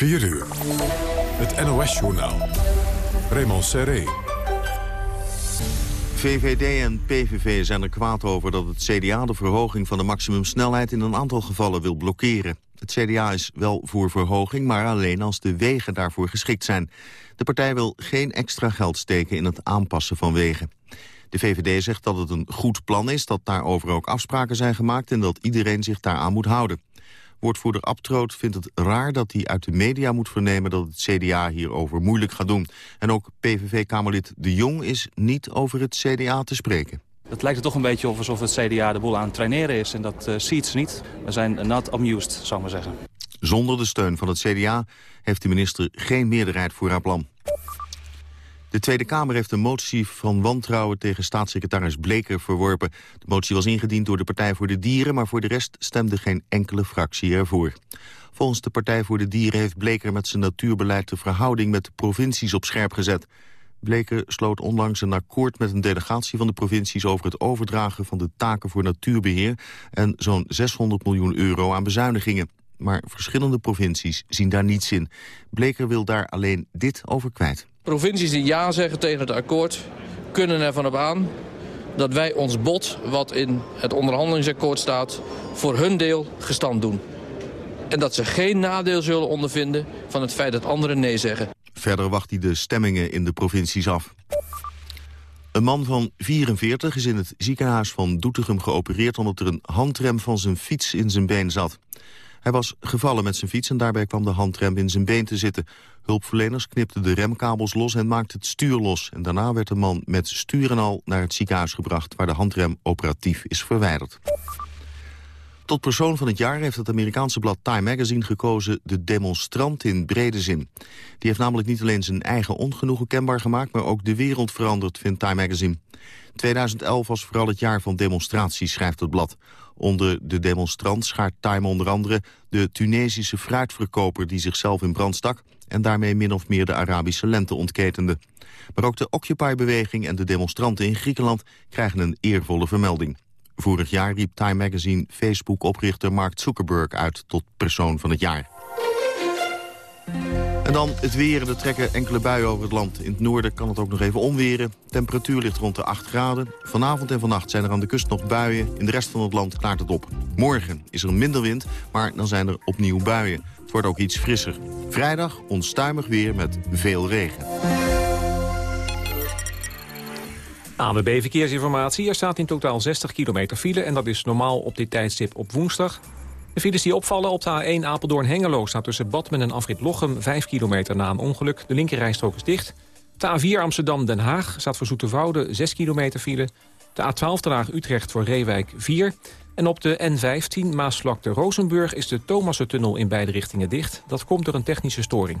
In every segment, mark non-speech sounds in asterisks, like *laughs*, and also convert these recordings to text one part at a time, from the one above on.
4 uur. Het NOS-journaal. Raymond Serré. VVD en PVV zijn er kwaad over dat het CDA de verhoging van de maximumsnelheid in een aantal gevallen wil blokkeren. Het CDA is wel voor verhoging, maar alleen als de wegen daarvoor geschikt zijn. De partij wil geen extra geld steken in het aanpassen van wegen. De VVD zegt dat het een goed plan is, dat daarover ook afspraken zijn gemaakt... en dat iedereen zich daaraan moet houden. Woordvoerder Abtroot vindt het raar dat hij uit de media moet vernemen... dat het CDA hierover moeilijk gaat doen. En ook PVV-Kamerlid De Jong is niet over het CDA te spreken. Het lijkt er toch een beetje of alsof het CDA de boel aan het traineren is. En dat uh, ziet ze niet. We zijn not amused, zou ik maar zeggen. Zonder de steun van het CDA heeft de minister geen meerderheid voor haar plan. De Tweede Kamer heeft een motie van wantrouwen tegen staatssecretaris Bleker verworpen. De motie was ingediend door de Partij voor de Dieren, maar voor de rest stemde geen enkele fractie ervoor. Volgens de Partij voor de Dieren heeft Bleker met zijn natuurbeleid de verhouding met de provincies op scherp gezet. Bleker sloot onlangs een akkoord met een delegatie van de provincies over het overdragen van de taken voor natuurbeheer en zo'n 600 miljoen euro aan bezuinigingen. Maar verschillende provincies zien daar niets in. Bleker wil daar alleen dit over kwijt. Provincies die ja zeggen tegen het akkoord kunnen ervan op aan dat wij ons bod, wat in het onderhandelingsakkoord staat, voor hun deel gestand doen. En dat ze geen nadeel zullen ondervinden van het feit dat anderen nee zeggen. Verder wacht hij de stemmingen in de provincies af. Een man van 44 is in het ziekenhuis van Doetinchem geopereerd... omdat er een handrem van zijn fiets in zijn been zat. Hij was gevallen met zijn fiets en daarbij kwam de handrem in zijn been te zitten. Hulpverleners knipten de remkabels los en maakten het stuur los. En daarna werd de man met stuur en al naar het ziekenhuis gebracht... waar de handrem operatief is verwijderd. Tot persoon van het jaar heeft het Amerikaanse blad Time Magazine gekozen de demonstrant in brede zin. Die heeft namelijk niet alleen zijn eigen ongenoegen kenbaar gemaakt, maar ook de wereld veranderd, vindt Time Magazine. 2011 was vooral het jaar van demonstraties, schrijft het blad. Onder de demonstrant schaart Time onder andere de Tunesische fruitverkoper die zichzelf in brand stak en daarmee min of meer de Arabische lente ontketende. Maar ook de Occupy-beweging en de demonstranten in Griekenland krijgen een eervolle vermelding. Vorig jaar riep Time Magazine Facebook-oprichter Mark Zuckerberg uit tot persoon van het jaar. En dan het weer. Er trekken enkele buien over het land. In het noorden kan het ook nog even omweren. Temperatuur ligt rond de 8 graden. Vanavond en vannacht zijn er aan de kust nog buien. In de rest van het land klaart het op. Morgen is er minder wind, maar dan zijn er opnieuw buien. Het wordt ook iets frisser. Vrijdag onstuimig weer met veel regen. ANWB Verkeersinformatie. Er staat in totaal 60 kilometer file en dat is normaal op dit tijdstip op woensdag. De files die opvallen op de A1 Apeldoorn-Hengelo... staat tussen Badmen en Afrit Lochem 5 kilometer na een ongeluk. De linkerrijstrook is dicht. De A4 Amsterdam-Den Haag staat voor Zoeterwoude 6 kilometer file. De A12 Den Haag-Utrecht voor Reewijk 4. En op de N15 Maasvlakte-Rozenburg is de Thomassentunnel in beide richtingen dicht. Dat komt door een technische storing.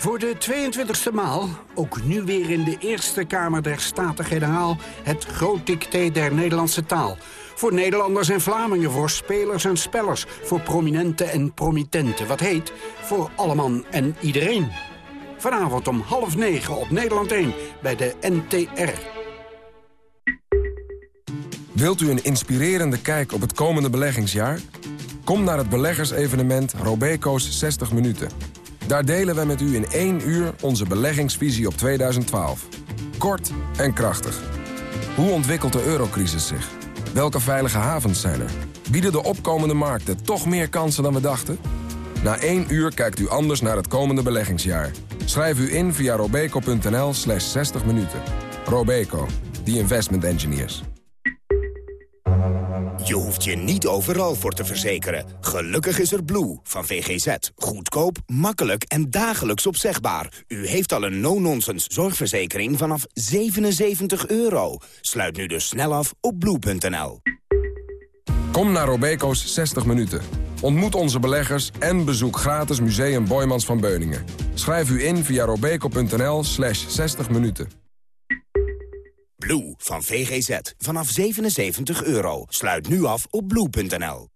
Voor de 22e maal, ook nu weer in de Eerste Kamer der Staten-Generaal... het groot dicté der Nederlandse taal. Voor Nederlanders en Vlamingen, voor spelers en spellers... voor prominenten en promitenten. Wat heet, voor alleman en iedereen. Vanavond om half negen op Nederland 1 bij de NTR. Wilt u een inspirerende kijk op het komende beleggingsjaar? Kom naar het beleggersevenement Robeco's 60 Minuten... Daar delen we met u in één uur onze beleggingsvisie op 2012. Kort en krachtig. Hoe ontwikkelt de eurocrisis zich? Welke veilige havens zijn er? Bieden de opkomende markten toch meer kansen dan we dachten? Na één uur kijkt u anders naar het komende beleggingsjaar. Schrijf u in via robeco.nl slash 60 minuten. Robeco, the investment engineers. Je hoeft je niet overal voor te verzekeren. Gelukkig is er Blue van VGZ. Goedkoop, makkelijk en dagelijks opzegbaar. U heeft al een no-nonsense zorgverzekering vanaf 77 euro. Sluit nu dus snel af op blue.nl. Kom naar Robeco's 60 minuten. Ontmoet onze beleggers en bezoek gratis Museum Boymans van Beuningen. Schrijf u in via robeco.nl slash 60 minuten. Blue van VGZ. Vanaf 77 euro. Sluit nu af op blue.nl.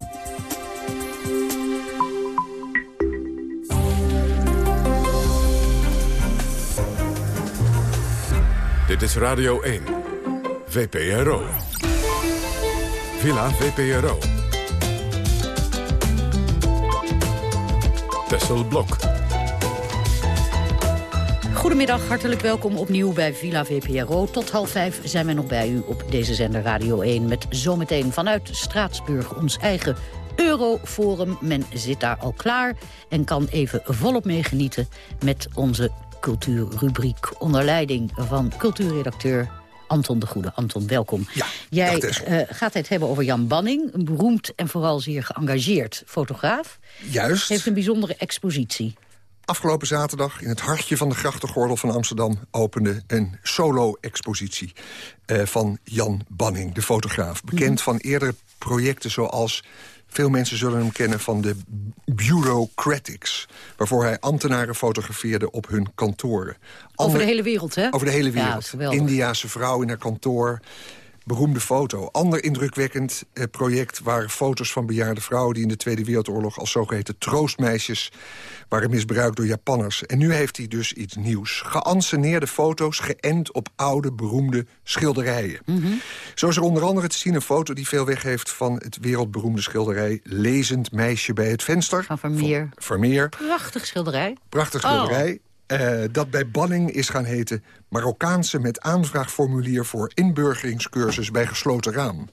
Dit is Radio 1. VPRO. Villa VPRO. Tessel Blok. Goedemiddag, hartelijk welkom opnieuw bij Villa VPRO. Tot half vijf zijn wij nog bij u op deze zender Radio 1... met zometeen vanuit Straatsburg ons eigen Euroforum. Men zit daar al klaar en kan even volop meegenieten... met onze cultuurrubriek onder leiding van cultuurredacteur Anton de Goede. Anton, welkom. Ja, Jij uh, gaat het hebben over Jan Banning, een beroemd en vooral zeer geëngageerd fotograaf. Juist. Heeft een bijzondere expositie. Afgelopen zaterdag in het hartje van de grachtengordel van Amsterdam... opende een solo-expositie uh, van Jan Banning, de fotograaf. Bekend mm van eerdere projecten zoals veel mensen zullen hem kennen van de bureaucratics... waarvoor hij ambtenaren fotografeerde op hun kantoren. over de hele wereld, hè? Over de hele wereld. Ja, Indiaanse vrouw in haar kantoor beroemde foto. Ander indrukwekkend eh, project waren foto's van bejaarde vrouwen... die in de Tweede Wereldoorlog als zogeheten troostmeisjes waren misbruikt door Japanners. En nu heeft hij dus iets nieuws. Geanceneerde foto's geënt op oude, beroemde schilderijen. Mhm. Zo is er onder andere te zien een foto die veel weg heeft... van het wereldberoemde schilderij Lezend meisje bij het venster. Van Vermeer. Van Vermeer. Prachtig schilderij. Prachtig schilderij. Uh, dat bij Banning is gaan heten... Marokkaanse met aanvraagformulier voor inburgeringscursus bij gesloten raam.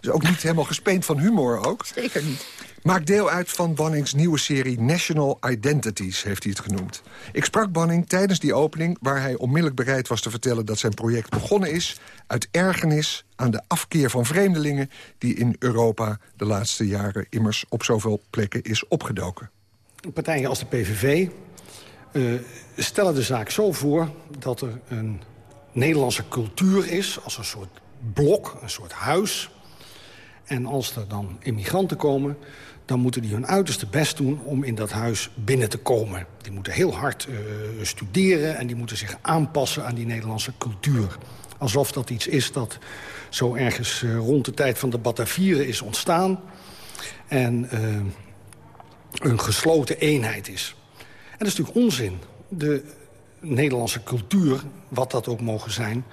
Is ook niet helemaal gespeend van humor ook. Zeker niet. Maakt deel uit van Bannings nieuwe serie National Identities, heeft hij het genoemd. Ik sprak Banning tijdens die opening... waar hij onmiddellijk bereid was te vertellen dat zijn project begonnen is... uit ergernis aan de afkeer van vreemdelingen... die in Europa de laatste jaren immers op zoveel plekken is opgedoken. Partijen als de PVV uh, stellen de zaak zo voor dat er een Nederlandse cultuur is... als een soort blok, een soort huis. En als er dan immigranten komen... dan moeten die hun uiterste best doen om in dat huis binnen te komen. Die moeten heel hard uh, studeren en die moeten zich aanpassen aan die Nederlandse cultuur. Alsof dat iets is dat zo ergens uh, rond de tijd van de Batavieren is ontstaan... en een gesloten eenheid is. Dat is natuurlijk onzin. De Nederlandse cultuur, wat dat ook mogen zijn...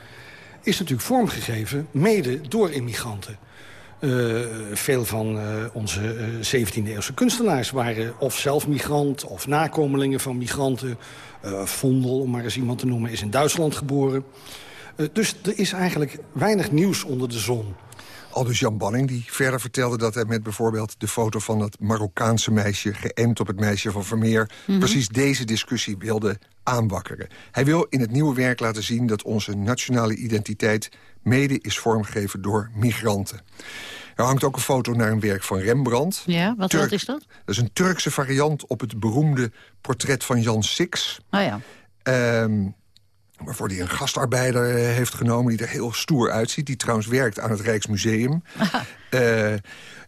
is natuurlijk vormgegeven mede door immigranten. Uh, veel van uh, onze uh, 17e-eeuwse kunstenaars waren of zelf migrant... of nakomelingen van migranten. Vondel, om maar eens iemand te noemen, is in Duitsland geboren. dus er is eigenlijk weinig nieuws onder de zon. Al dus Jan Banning, die verder vertelde dat hij met bijvoorbeeld de foto van dat Marokkaanse meisje... geënt op het meisje van Vermeer, Mhm. precies deze discussie wilde aanwakkeren. Hij wil in het nieuwe werk laten zien dat onze nationale identiteit... mede is vormgegeven door migranten. Er hangt ook een foto naar een werk van Rembrandt. Ja, wat, Turk- wat is dat? Dat is een Turkse variant op het beroemde portret van Jan Six. Nou ja. Ehm, waarvoor hij een gastarbeider eh, heeft genomen... die er heel stoer uitziet, die trouwens werkt aan het Rijksmuseum. *laughs* Eh,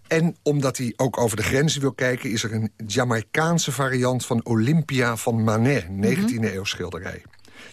en omdat hij ook over de grenzen wil kijken... is er een Jamaicaanse variant van Olympia van Manet, 19e-eeuw schilderij.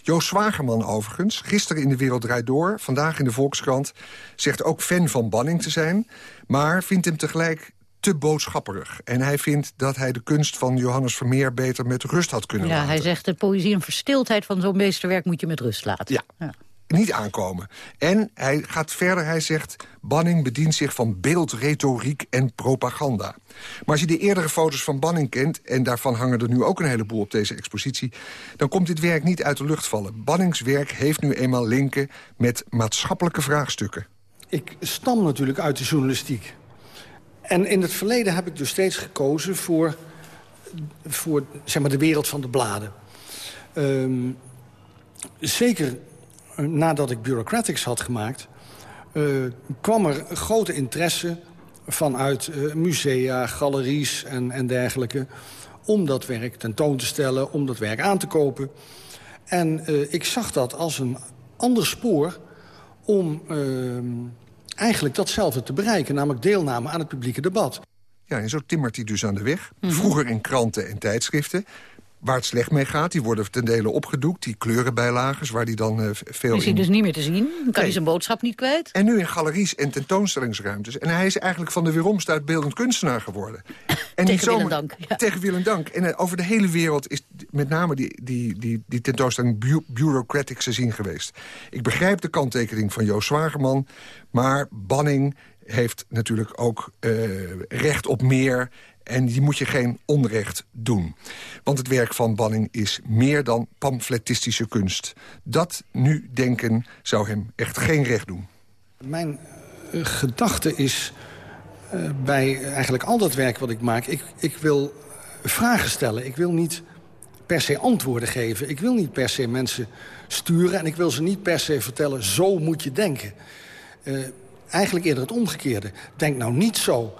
Joost Zwagerman overigens, gisteren in De Wereld Draait Door... vandaag in de Volkskrant, zegt ook fan van Banning te zijn... maar vindt hem tegelijk te boodschapperig. En hij vindt dat hij de kunst van Johannes Vermeer... beter met rust had kunnen Ja, laten. hij zegt de poëzie en verstiltheid van zo'n meesterwerk moet je met rust laten. Ja. niet aankomen. En hij gaat verder, hij zegt... Banning bedient zich van beeld, retoriek en propaganda. Maar als je de eerdere foto's van Banning kent... en daarvan hangen er nu ook een heleboel op deze expositie... dan komt dit werk niet uit de lucht vallen. Bannings werk heeft nu eenmaal linken met maatschappelijke vraagstukken. Ik stam natuurlijk uit de journalistiek. En in het verleden heb ik dus steeds gekozen voor, voor zeg maar, de wereld van de bladen. Ehm, zeker eh, nadat ik Bureaucratics had gemaakt... eh, kwam er grote interesse vanuit eh, musea, galeries en, en dergelijke... om dat werk tentoon te stellen, om dat werk aan te kopen. En ik zag dat als een ander spoor om ehm, eigenlijk datzelfde te bereiken. Namelijk deelname aan het publieke debat. Ja, en zo timmert hij dus aan de weg. Mhm. Vroeger in kranten en tijdschriften. Waar het slecht mee gaat, die worden ten dele opgedoekt. Die kleurenbijlagers, waar die dan eh, veel Is hij in... dus niet meer te zien? Kan hij Nee. zijn boodschap niet kwijt? En nu in galeries en tentoonstellingsruimtes. En hij is eigenlijk van de weeromst uit beeldend kunstenaar geworden. *laughs* En Tegen en dank, ja. Tegen wil en dank. En eh, over de hele wereld is met name die, die, die, die tentoonstelling bu bureaucratic te zien geweest. Ik begrijp de kanttekening van Joost Zwagerman. Maar Banning heeft natuurlijk ook eh, recht op meer... En die moet je geen onrecht doen. Want het werk van Banning is meer dan pamfletistische kunst. Dat nu denken zou hem echt geen recht doen. Mijn eh, gedachte is eh, bij eigenlijk al dat werk wat ik maak... Ik, ik wil vragen stellen. Ik wil niet per se antwoorden geven. Ik wil niet per se mensen sturen... en ik wil ze niet per se vertellen, zo moet je denken. Eh, eigenlijk eerder het omgekeerde. Denk nou niet zo.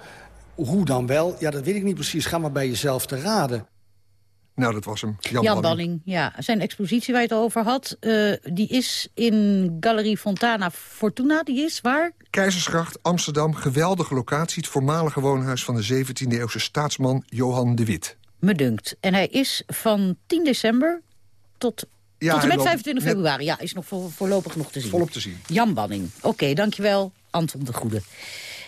Hoe dan wel? Ja, dat weet ik niet precies. Ga maar bij jezelf te raden. Nou, dat was hem. Jan, Banning, ja. Zijn expositie waar je het over had, eh, die is in Galerie Fontana Fortuna. Die is waar? Keizersgracht, Amsterdam, geweldige locatie. Het voormalige woonhuis van de 17e-eeuwse staatsman Johan de Wit. Me dunkt. En hij is van 10 december tot, Ja, tot en met loopt 25 net- februari. Ja, is nog voor, voorlopig nog te zien. Volop te zien. Jan Banning. Oké, dankjewel, Anton de Goede.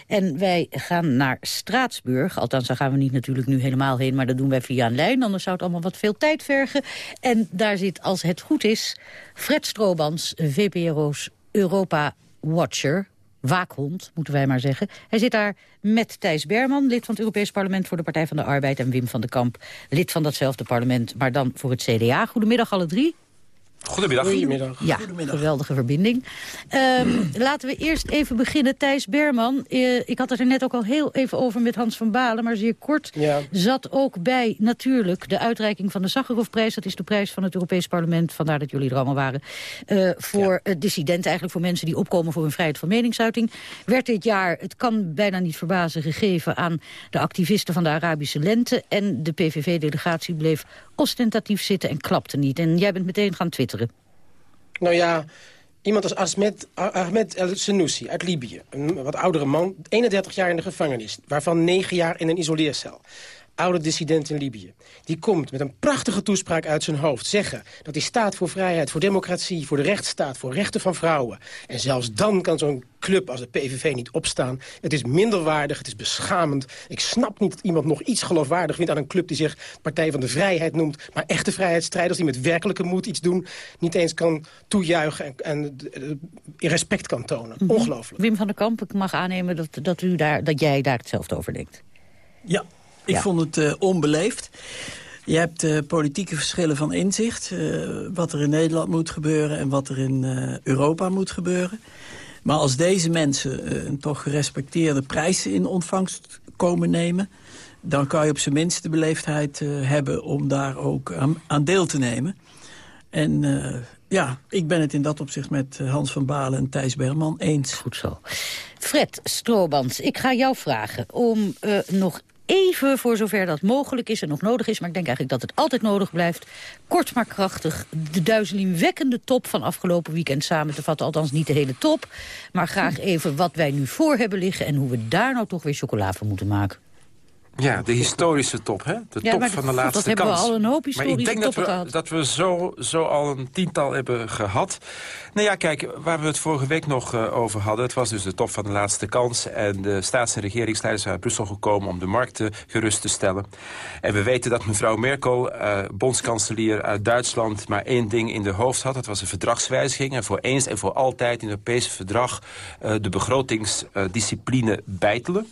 En wij gaan naar Straatsburg. Althans, daar gaan we niet natuurlijk nu helemaal heen... maar dat doen wij via een lijn, anders zou het allemaal wat veel tijd vergen. En daar zit, als het goed is, Fred Stroobans, VPRO's Europa-watcher... Waakhond, moeten wij maar zeggen. Hij zit daar met Thijs Berman, lid van het Europees Parlement voor de Partij van de Arbeid... en Wim van den Kamp, lid van datzelfde parlement, maar dan voor het CDA. Goedemiddag alle drie. Goedemiddag. Goedemiddag. Ja, geweldige verbinding. Ehm, *clears throat* laten we eerst even beginnen. Thijs Berman, eh, ik had het er net ook al heel even over met Hans van Balen... maar zeer kort Ja. zat ook bij natuurlijk de uitreiking van de Sakharovprijs. Dat is de prijs van het Europees Parlement, vandaar dat jullie er allemaal waren. eh, voor dissidenten, eigenlijk voor mensen die opkomen voor hun vrijheid van meningsuiting. Werd dit jaar, het kan bijna niet verbazen, gegeven aan de activisten van de Arabische Lente. En de PVV-delegatie bleef ostentatief zitten en klapte niet. En jij bent meteen gaan twitteren. Nou ja, iemand als Ahmed, Ahmed El Senussi uit Libië. Een wat oudere man, 31 jaar in de gevangenis. Waarvan 9 jaar in een isoleercel. Oude dissident in Libië. Die komt met een prachtige toespraak uit zijn hoofd zeggen... dat hij staat voor vrijheid, voor democratie, voor de rechtsstaat... voor rechten van vrouwen. En zelfs dan kan zo'n club als de PVV niet opstaan. Het is minderwaardig, het is beschamend. Ik snap niet dat iemand nog iets geloofwaardig vindt aan een club... die zich Partij van de Vrijheid noemt. Maar echte vrijheidsstrijders die met werkelijke moed iets doen... niet eens kan toejuichen en, en respect kan tonen. Ongelooflijk. Wim van der Kamp, ik mag aannemen dat, dat, u daar, dat jij daar hetzelfde over denkt. Ja, ik vond het eh, onbeleefd. Je hebt eh, politieke verschillen van inzicht. eh, wat er in Nederland moet gebeuren en wat er in Europa moet gebeuren. Maar als deze mensen een toch gerespecteerde prijs in ontvangst komen nemen... dan kan je op zijn minst de beleefdheid hebben om daar ook aan, aan deel te nemen. En ja, ik ben het in dat opzicht met Hans van Balen en Thijs Berman eens. Goed zo. Fred Stroobans, ik ga jou vragen om eh, nog even, voor zover dat mogelijk is en nog nodig is... maar ik denk eigenlijk dat het altijd nodig blijft... kort maar krachtig de duizelingwekkende top van afgelopen weekend samen te vatten. Althans niet de hele top, maar graag even wat wij nu voor hebben liggen... en hoe we daar nou toch weer chocola van moeten maken. Ja, de historische top, hè? De Ja, top van de goed, laatste dat hebben we kans. al een hoop maar ik historische denk dat we, gehad. dat we zo, zo al een tiental hebben gehad. Nou ja, kijk, waar we het vorige week nog eh, over hadden... het was dus de top van de laatste kans. En de staats- en regeringsleiders zijn uit Brussel gekomen... om de markten gerust te stellen. En we weten dat mevrouw Merkel, eh, bondskanselier uit Duitsland... maar één ding in de hoofd had. Dat was een verdragswijziging. En voor eens en voor altijd in het Europese verdrag... eh, de begrotingsdiscipline bijtelen.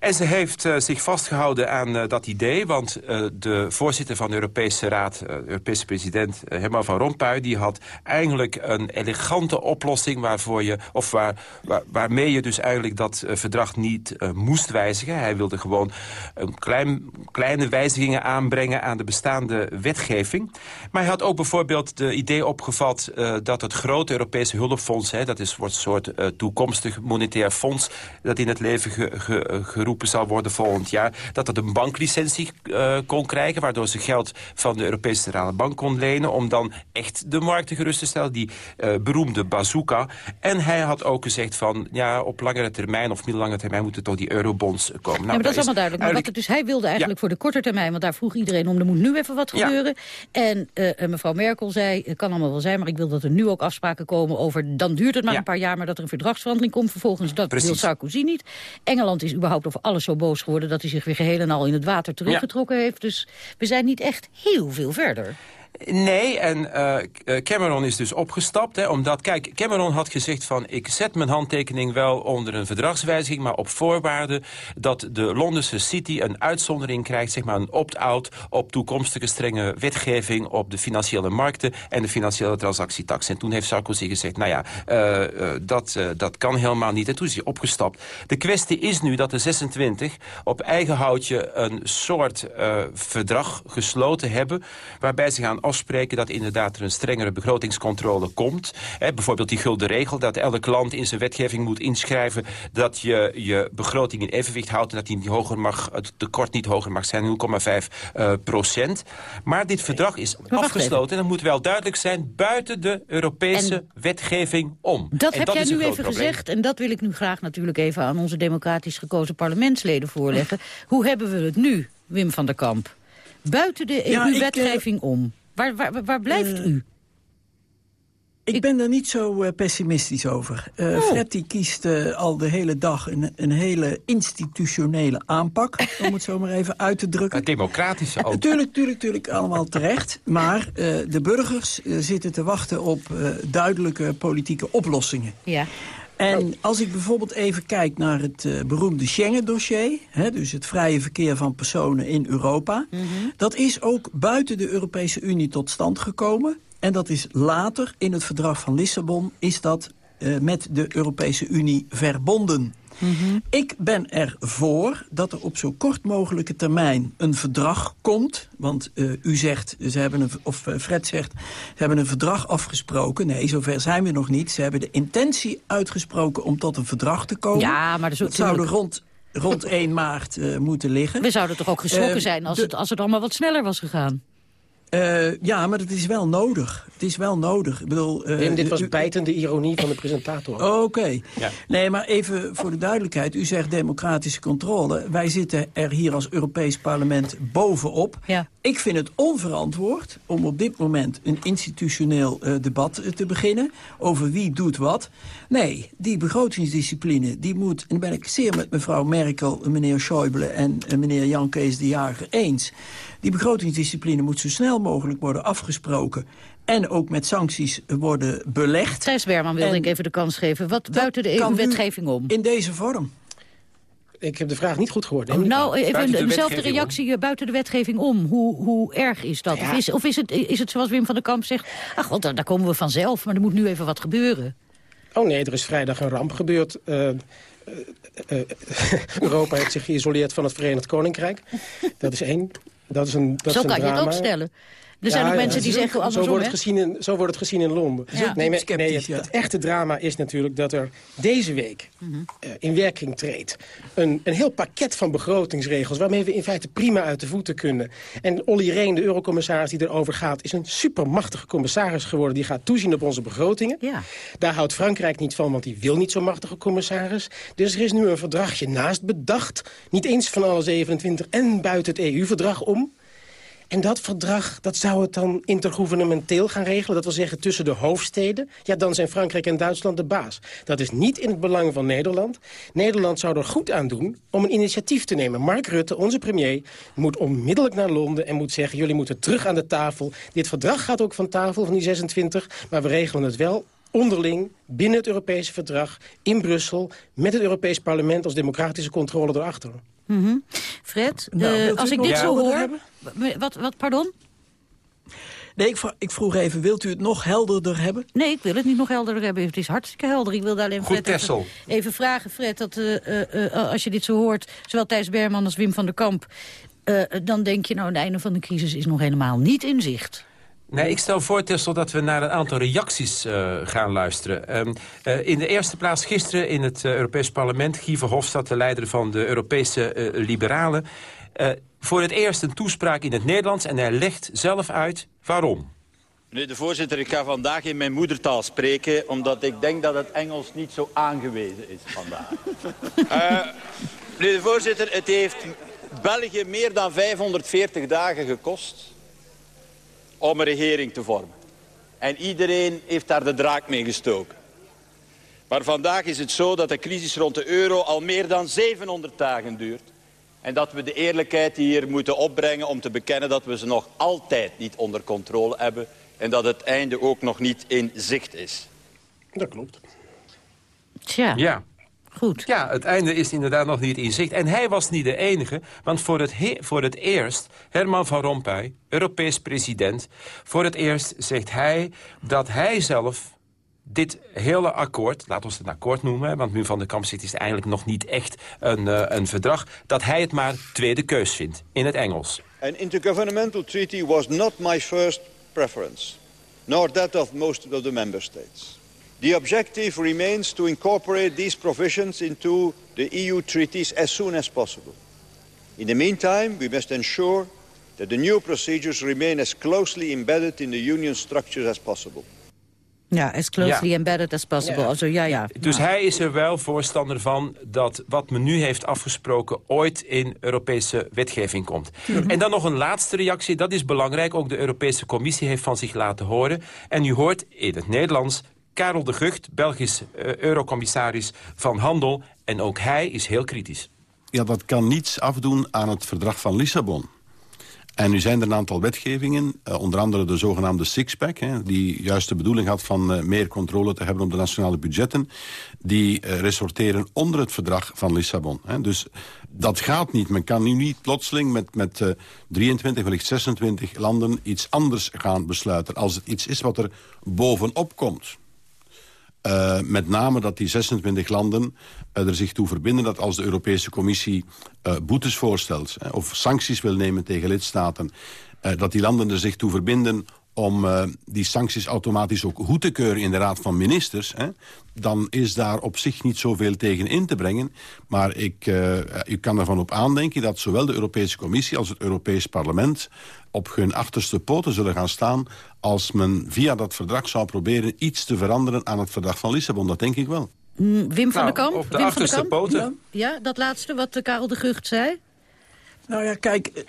En ze heeft eh, zich vastgehouden aan eh, dat idee, want eh, de voorzitter van de Europese Raad, de Europese president Herman van Rompuy, die had eigenlijk een elegante oplossing waarvoor je, of waar, waar- waarmee je dus eigenlijk dat verdrag niet moest wijzigen. Hij wilde gewoon een klein, kleine wijzigingen aanbrengen aan de bestaande wetgeving. Maar hij had ook bijvoorbeeld de idee opgevat dat het grote Europese hulpfonds, hè, dat is, een soort toekomstig monetair fonds, dat in het leven ge- ge- geroepen zal worden volgend jaar, dat het een banklicentie uh, kon krijgen... waardoor ze geld van de Europese Centrale Bank kon lenen... om dan echt de markten gerust te stellen, die uh, beroemde bazooka. En hij had ook gezegd van, ja, op langere termijn of middellange termijn... moeten toch die eurobonds komen. Nou, ja, maar dat is allemaal duidelijk. Maar wat het, dus hij wilde eigenlijk voor de korte termijn... want daar vroeg iedereen om, er moet nu even wat gebeuren. En uh, mevrouw Merkel zei, het kan allemaal wel zijn... maar ik wil dat er nu ook afspraken komen over... dan duurt het maar een paar jaar, maar dat er een verdragsverandering komt. Vervolgens, dat Precies. wil Sarkozy niet. Engeland is überhaupt over alles zo boos geworden... dat hij zich weer geheel en al in het water teruggetrokken heeft. Dus we zijn niet echt heel veel verder. Nee, en uh, Cameron is dus opgestapt. Hè, omdat, kijk, Cameron had gezegd van... ik zet mijn handtekening wel onder een verdragswijziging... maar op voorwaarde dat de Londense City een uitzondering krijgt... zeg maar een opt-out op toekomstige strenge wetgeving... op de financiële markten en de financiële transactietax. En toen heeft Sarkozy gezegd, nou ja, uh, dat, dat kan helemaal niet. En toen is hij opgestapt. De kwestie is nu dat de 26 op eigen houtje... een soort verdrag gesloten hebben... waarbij ze gaan afspreken dat inderdaad er een strengere begrotingscontrole komt. bijvoorbeeld die gulden regel, dat elk land in zijn wetgeving moet inschrijven... dat je je begroting in evenwicht houdt en dat die niet hoger mag, het tekort niet hoger mag zijn, 0,5 uh, procent. Maar dit verdrag is afgesloten en dat moet wel duidelijk zijn... buiten de Europese wetgeving om. Dat heb jij nu even gezegd en dat wil ik nu graag natuurlijk even... aan onze democratisch gekozen parlementsleden voorleggen. *laughs* Hoe hebben we het nu, Wim van der Kamp? Buiten de EU-wetgeving uh, om. Waar, waar, waar blijft uh, u? Ik, ik ben er niet zo uh, pessimistisch over. Uh, oh. Fred die kiest uh, al de hele dag een, een hele institutionele aanpak... *laughs* om het zo maar even uit te drukken. Het democratische ook. Tuurlijk, tuurlijk, tuurlijk, allemaal terecht. Maar de burgers zitten te wachten op duidelijke politieke oplossingen. Ja. En als ik bijvoorbeeld even kijk naar het uh, beroemde Schengen-dossier... dus het vrije verkeer van personen in Europa... Mm -hmm. dat is ook buiten de Europese Unie tot stand gekomen. En dat is later in het verdrag van Lissabon... is dat uh, met de Europese Unie verbonden. Mm -hmm. Ik ben ervoor dat er op zo kort mogelijke termijn een verdrag komt. Want uh, u zegt, ze hebben een, of Fred zegt, ze hebben een verdrag afgesproken. Nee, zover zijn we nog niet. Ze hebben de intentie uitgesproken om tot een verdrag te komen. Ja, maar dat, dat zouden rond rond *laughs* 1 maart uh, moeten liggen. We zouden toch ook geschrokken uh, zijn als, de, het, als het allemaal wat sneller was gegaan? Uh, ja, maar het is wel nodig. Het is wel nodig. Ik bedoel, uh, Wim, dit was bijtende ironie van de presentator. *laughs* Oké. Okay. Ja. Nee, maar even voor de duidelijkheid. U zegt democratische controle. Wij zitten er hier als Europees parlement bovenop. Ja. Ik vind het onverantwoord om op dit moment een institutioneel uh, debat te beginnen. Over wie doet wat. Nee, die begrotingsdiscipline die moet... en daar ben ik zeer met mevrouw Merkel, meneer Schäuble en meneer Jan Kees de Jager eens... Die begrotingsdiscipline moet zo snel mogelijk worden afgesproken en ook met sancties worden belegd. Thijs Berman wilde en ik even de kans geven. Wat buiten de EU-wetgeving om? In deze vorm. Ik heb de vraag niet goed gehoord. Oh, nou, even de dezelfde reactie om. buiten de wetgeving om. Hoe, hoe erg is dat? Ja. Of, is, of is, het, is het zoals Wim van der Kamp zegt... ach, god, daar komen we vanzelf, maar er moet nu even wat gebeuren. Oh nee, er is vrijdag een ramp gebeurd. Uh, uh, *laughs* Europa heeft zich geïsoleerd van het Verenigd Koninkrijk. Dat is één. Dat is een, dat zo is een kan drama. je het ook stellen. Er zijn ook mensen die zeggen andersom, zo wordt, het gezien in, zo wordt het gezien in Londen. Ja. Nee, maar, nee het, het, echte drama is natuurlijk dat er deze week mm -hmm. uh, in werking treedt... Een, een heel pakket van begrotingsregels... waarmee we in feite prima uit de voeten kunnen. En Olly Rehn, de eurocommissaris die erover gaat... is een supermachtige commissaris geworden. Die gaat toezien op onze begrotingen. Ja. Daar houdt Frankrijk niet van, want die wil niet zo'n machtige commissaris. Dus er is nu een verdragje naast bedacht. Niet eens van alle 27 en buiten het EU-verdrag om... En dat verdrag, dat zou het dan intergouvernementeel gaan regelen. Dat wil zeggen tussen de hoofdsteden. Ja, dan zijn Frankrijk en Duitsland de baas. Dat is niet in het belang van Nederland. Nederland zou er goed aan doen om een initiatief te nemen. Mark Rutte, onze premier, moet onmiddellijk naar Londen... en moet zeggen, jullie moeten terug aan de tafel. Dit verdrag gaat ook van tafel, van die 26. Maar we regelen het wel onderling, binnen het Europese verdrag, in Brussel... met het Europees parlement als democratische controle erachter. Mm -hmm. Fred, nou, uh, als ik dit zo hoor... Wat, wat, pardon? Nee, ik vroeg, ik vroeg, even, wilt u het nog helderder hebben? Nee, ik wil het niet nog helderder hebben. Het is hartstikke helder. Ik wilde alleen Fred even, even, vragen, Fred, dat, uh, uh, als je dit zo hoort... zowel Thijs Berman als Wim van der Kamp... dan denk je, nou, het einde van de crisis is nog helemaal niet in zicht. Nee, ik stel voor, Tessel, dat we naar een aantal reacties uh, gaan luisteren. Um, uh, in de eerste plaats gisteren in het uh, Europees Parlement... Guy Verhofstadt, de leider van de Europese Liberalen... voor het eerst een toespraak in het Nederlands... en hij legt zelf uit waarom. Meneer de voorzitter, ik ga vandaag in mijn moedertaal spreken... omdat ik denk dat het Engels niet zo aangewezen is vandaag. *laughs* meneer de voorzitter, het heeft België meer dan 540 dagen gekost om een regering te vormen. En iedereen heeft daar de draak mee gestoken. Maar vandaag is het zo dat de crisis rond de euro al meer dan 700 dagen duurt. En dat we de eerlijkheid hier moeten opbrengen om te bekennen dat we ze nog altijd niet onder controle hebben. En dat het einde ook nog niet in zicht is. Dat klopt. Tja. Ja. Goed. Ja, het einde is inderdaad nog niet in zicht. En hij was niet de enige, want voor het, voor het eerst... Herman van Rompuy, Europees president... voor het eerst zegt hij dat hij zelf dit hele akkoord, laten we het een akkoord noemen... want nu van de Kamp zit is eigenlijk nog niet echt een, uh, een verdrag... dat hij het maar tweede keus vindt, in het Engels. An intergovernmental treaty was not my first preference... nor that of most of the member states. The objective remains to incorporate these provisions into the EU treaties as soon as possible. In the meantime, we must ensure that the new procedures remain as closely embedded in the union structures as possible. Ja, as closely ja. embedded as possible. Ja. Also, ja, ja. Dus nou. hij is er wel voorstander van dat wat men nu heeft afgesproken... ooit in Europese wetgeving komt. Mm -hmm. En dan nog een laatste reactie, dat is belangrijk. Ook de Europese Commissie heeft van zich laten horen. En u hoort in het Nederlands Karel de Gucht, Belgisch uh, eurocommissaris van Handel. En ook hij is heel kritisch. Ja, dat kan niets afdoen aan het verdrag van Lissabon. En nu zijn er een aantal wetgevingen, uh, onder andere de zogenaamde sixpack... Die juist de bedoeling had van uh, meer controle te hebben op de nationale budgetten... die resorteren onder het verdrag van Lissabon. Dus dat gaat niet. Men kan nu niet plotseling met, met 23, wellicht 26 landen iets anders gaan besluiten... als het iets is wat er bovenop komt. Uh, met name dat die 26 landen uh, er zich toe verbinden... dat als de Europese Commissie uh, boetes voorstelt... of sancties wil nemen tegen lidstaten... dat die landen er zich toe verbinden om die sancties automatisch ook goed te keuren in de Raad van Ministers... Hè, dan is daar op zich niet zoveel tegen in te brengen. Maar ik, u kan ervan op aandenken dat zowel de Europese Commissie als het Europees Parlement op hun achterste poten zullen gaan staan... als men via dat verdrag zou proberen iets te veranderen aan het verdrag van Lissabon. Dat denk ik wel. Mm, Wim van nou, der Kamp? Op de Wim achterste van der Kamp? poten? Ja, ja, dat laatste wat uh, Karel de Gucht zei. Nou ja, kijk,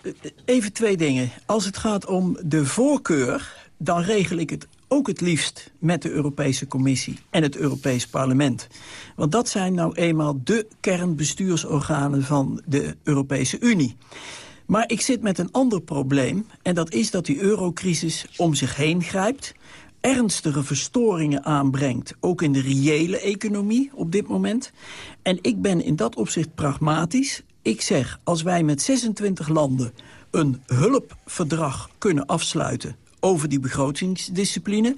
even twee dingen. Als het gaat om de voorkeur, dan regel ik het ook het liefst met de Europese Commissie en het Europees Parlement. Want dat zijn nou eenmaal de kernbestuursorganen van de Europese Unie. Maar ik zit met een ander probleem. En dat is dat die eurocrisis om zich heen grijpt ernstige verstoringen aanbrengt. Ook in de reële economie op dit moment. En ik ben in dat opzicht pragmatisch. Ik zeg, als wij met 26 landen een hulpverdrag kunnen afsluiten over die begrotingsdiscipline.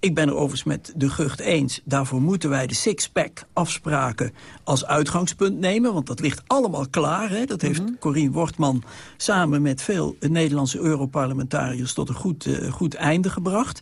Ik ben er overigens met de Gucht eens. Daarvoor moeten wij de six-pack afspraken als uitgangspunt nemen. Want dat ligt allemaal klaar. Hè? Dat heeft mm -hmm. Corien Wortman samen met veel Nederlandse Europarlementariërs... tot een goed, uh, goed einde gebracht.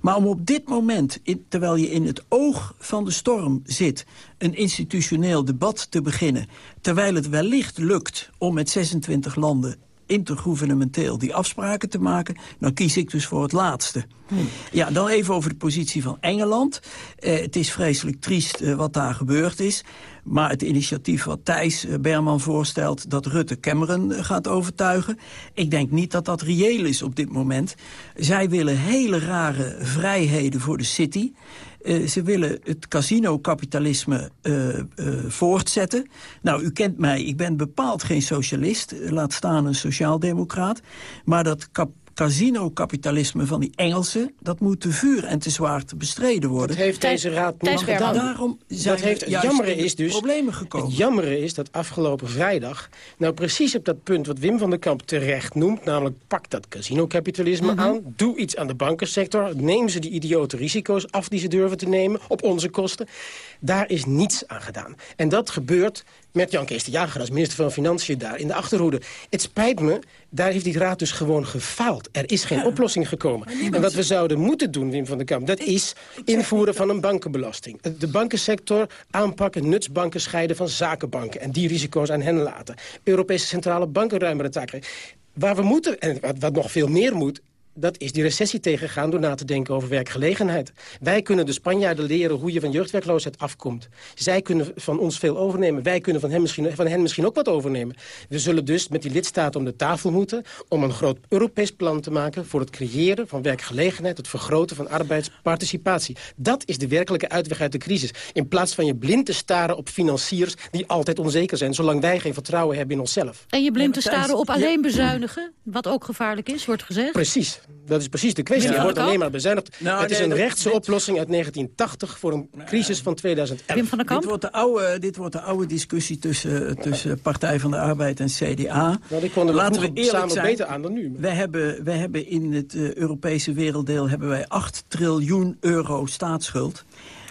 Maar om op dit moment, in, terwijl je in het oog van de storm zit... een institutioneel debat te beginnen... terwijl het wellicht lukt om met 26 landen intergouvernementeel die afspraken te maken... dan kies ik dus voor het laatste. Hmm. Ja, dan even over de positie van Engeland. Eh, het is vreselijk triest eh, wat daar gebeurd is. Maar het initiatief wat Thijs uh, Berman voorstelt... dat Rutte Cameron gaat overtuigen... ik denk niet dat dat reëel is op dit moment. Zij willen hele rare vrijheden voor de city... Uh, ze willen het casino-kapitalisme uh, uh, voortzetten. Nou, u kent mij, ik ben bepaald geen socialist, laat staan een sociaaldemocraat. Maar dat casino-kapitalisme van die Engelsen... dat moet te vuur en te zwaar te bestreden worden. Dat heeft deze raad niet gedaan. Daarom zijn dat heeft, het jammere is dus, problemen gekomen. Het jammere is dat afgelopen vrijdag... nou precies op dat punt wat Wim van der Kamp terecht noemt... namelijk pak dat casino-kapitalisme mm -hmm. aan... doe iets aan de bankensector... neem ze die idiote risico's af die ze durven te nemen... op onze kosten. Daar is niets aan gedaan. En dat gebeurt met Jan Kees de Jager als minister van Financiën daar in de Achterhoede. Het spijt me, daar heeft die raad dus gewoon gefaald. Er is geen oplossing gekomen. En wat we zouden moeten doen, Wim van der Kamp... dat is invoeren van een bankenbelasting. De bankensector aanpakken, nutsbanken scheiden van zakenbanken... en die risico's aan hen laten. Europese centrale banken ruimere taken. Waar we moeten, en wat nog veel meer moet dat is die recessie tegengaan door na te denken over werkgelegenheid. Wij kunnen de Spanjaarden leren hoe je van jeugdwerkloosheid afkomt. Zij kunnen van ons veel overnemen. Wij kunnen van hen misschien, van hen misschien ook wat overnemen. We zullen dus met die lidstaten om de tafel moeten... om een groot Europees plan te maken voor het creëren van werkgelegenheid... het vergroten van arbeidsparticipatie. Dat is de werkelijke uitweg uit de crisis. In plaats van je blind te staren op financiers die altijd onzeker zijn... zolang wij geen vertrouwen hebben in onszelf. En je blind te staren op alleen bezuinigen, wat ook gevaarlijk is, wordt gezegd? Precies. Dat is precies de kwestie. Je wordt alleen maar bezuinigd. Nou, het is nee, een rechtse dit- oplossing uit 1980 voor een crisis van 2011. Dit wordt, de oude, dit wordt de oude discussie tussen, tussen Partij van de Arbeid en CDA. Nou, Laten we eerlijk samen zijn. beter aan dan nu. We hebben, we hebben in het eh, Europese werelddeel hebben wij 8 triljoen euro staatsschuld.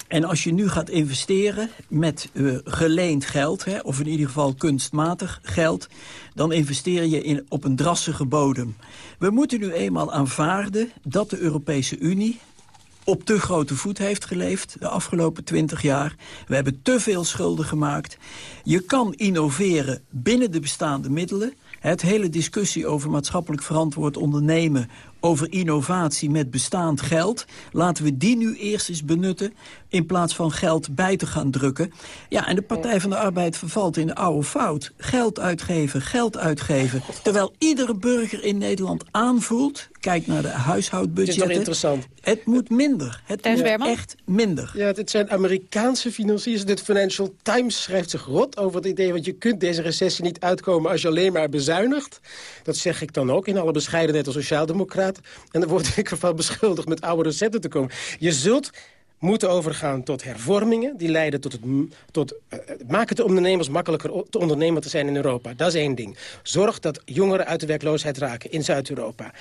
En als je nu gaat investeren met eh, geleend geld, hè, of in ieder geval kunstmatig geld... dan investeer je in, op een drassige bodem. We moeten nu eenmaal aanvaarden dat de Europese Unie op te grote voet heeft geleefd de afgelopen twintig jaar. We hebben te veel schulden gemaakt. Je kan innoveren binnen de bestaande middelen. Het hele discussie over maatschappelijk verantwoord ondernemen... over innovatie met bestaand geld. Laten we die nu eerst eens benutten... in plaats van geld bij te gaan drukken. Ja, en de Partij van de Arbeid vervalt in de oude fout. Geld uitgeven, geld uitgeven. Terwijl iedere burger in Nederland aanvoelt... kijk naar de Het is toch huishoudbudgetten... interessant. Het moet minder. Het Thijs moet Berman? echt minder. Ja, dit zijn Amerikaanse financiers. Dit Financial Times schrijft zich rot over het idee... want je kunt deze recessie niet uitkomen als je alleen maar bezuinigt. Dat zeg ik dan ook in alle bescheidenheid als sociaaldemocraat. En dan word ik ervan beschuldigd met oude recepten te komen. Je zult moeten overgaan tot hervormingen... die leiden tot het, tot, eh, het maken de ondernemers makkelijker te ondernemen te zijn in Europa. Dat is één ding. Zorg dat jongeren uit de werkloosheid raken in Zuid-Europa.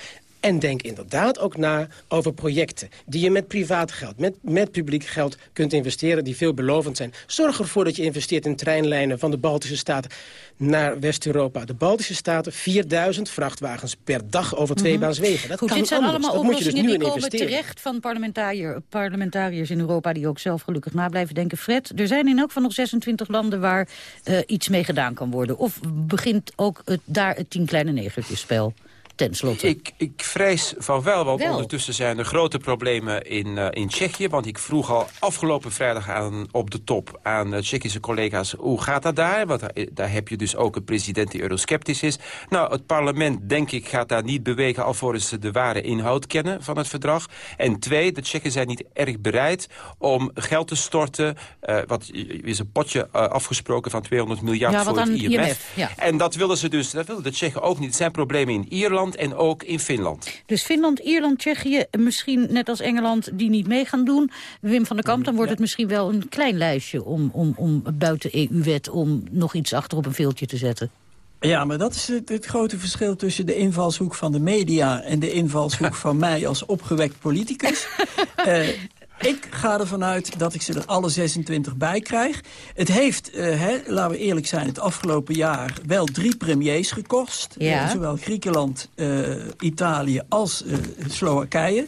En denk inderdaad ook na over projecten die je met privaat geld, met, met publiek geld kunt investeren die veelbelovend zijn. Zorg ervoor dat je investeert in treinlijnen van de Baltische Staten naar West-Europa. De Baltische Staten, 4000 vrachtwagens per dag over tweebaanswegen. Dat Goed, kan dit zijn anders. allemaal Dat moet je dus oplossingen nu die komen terecht van parlementariër, parlementariërs in Europa... die ook zelf gelukkig na blijven denken. Fred, er zijn in elk van nog 26 landen waar eh, iets mee gedaan kan worden. Of begint ook het, daar het tien kleine negertjes spel? Ik, ik vrees van wel, want Wel. ondertussen zijn er grote problemen in, eh, in Tsjechië. Want ik vroeg al afgelopen vrijdag aan, op de top aan eh, Tsjechische collega's... hoe gaat dat daar? Want daar, daar heb je dus ook een president die eurosceptisch is. Nou, het parlement, denk ik, gaat daar niet bewegen... alvorens ze de ware inhoud kennen van het verdrag. En twee, de Tsjechen zijn niet erg bereid om geld te storten. eh wat er is een potje eh, afgesproken van 200 miljard Ja, voor het IMF. IMF, ja. En dat willen ze dus, dat willen de Tsjechen ook niet. Het zijn problemen in Ierland en ook in Finland. Dus Finland, Ierland, Tsjechië, misschien net als Engeland die niet mee gaan doen. Wim van der Kamp, dan wordt het misschien wel een klein lijstje om, om, om buiten EU-wet om nog iets achter op een veeltje te zetten. Ja, maar dat is het, het grote verschil tussen de invalshoek van de media... en de invalshoek *laughs* van mij als opgewekt politicus. *laughs* Eh, ik ga ervan uit dat ik ze er alle 26 bij krijg. Het heeft, eh, hè, laten we eerlijk zijn, het afgelopen jaar wel drie premiers gekost. Ja. Eh, zowel Griekenland, eh, Italië als Slowakije.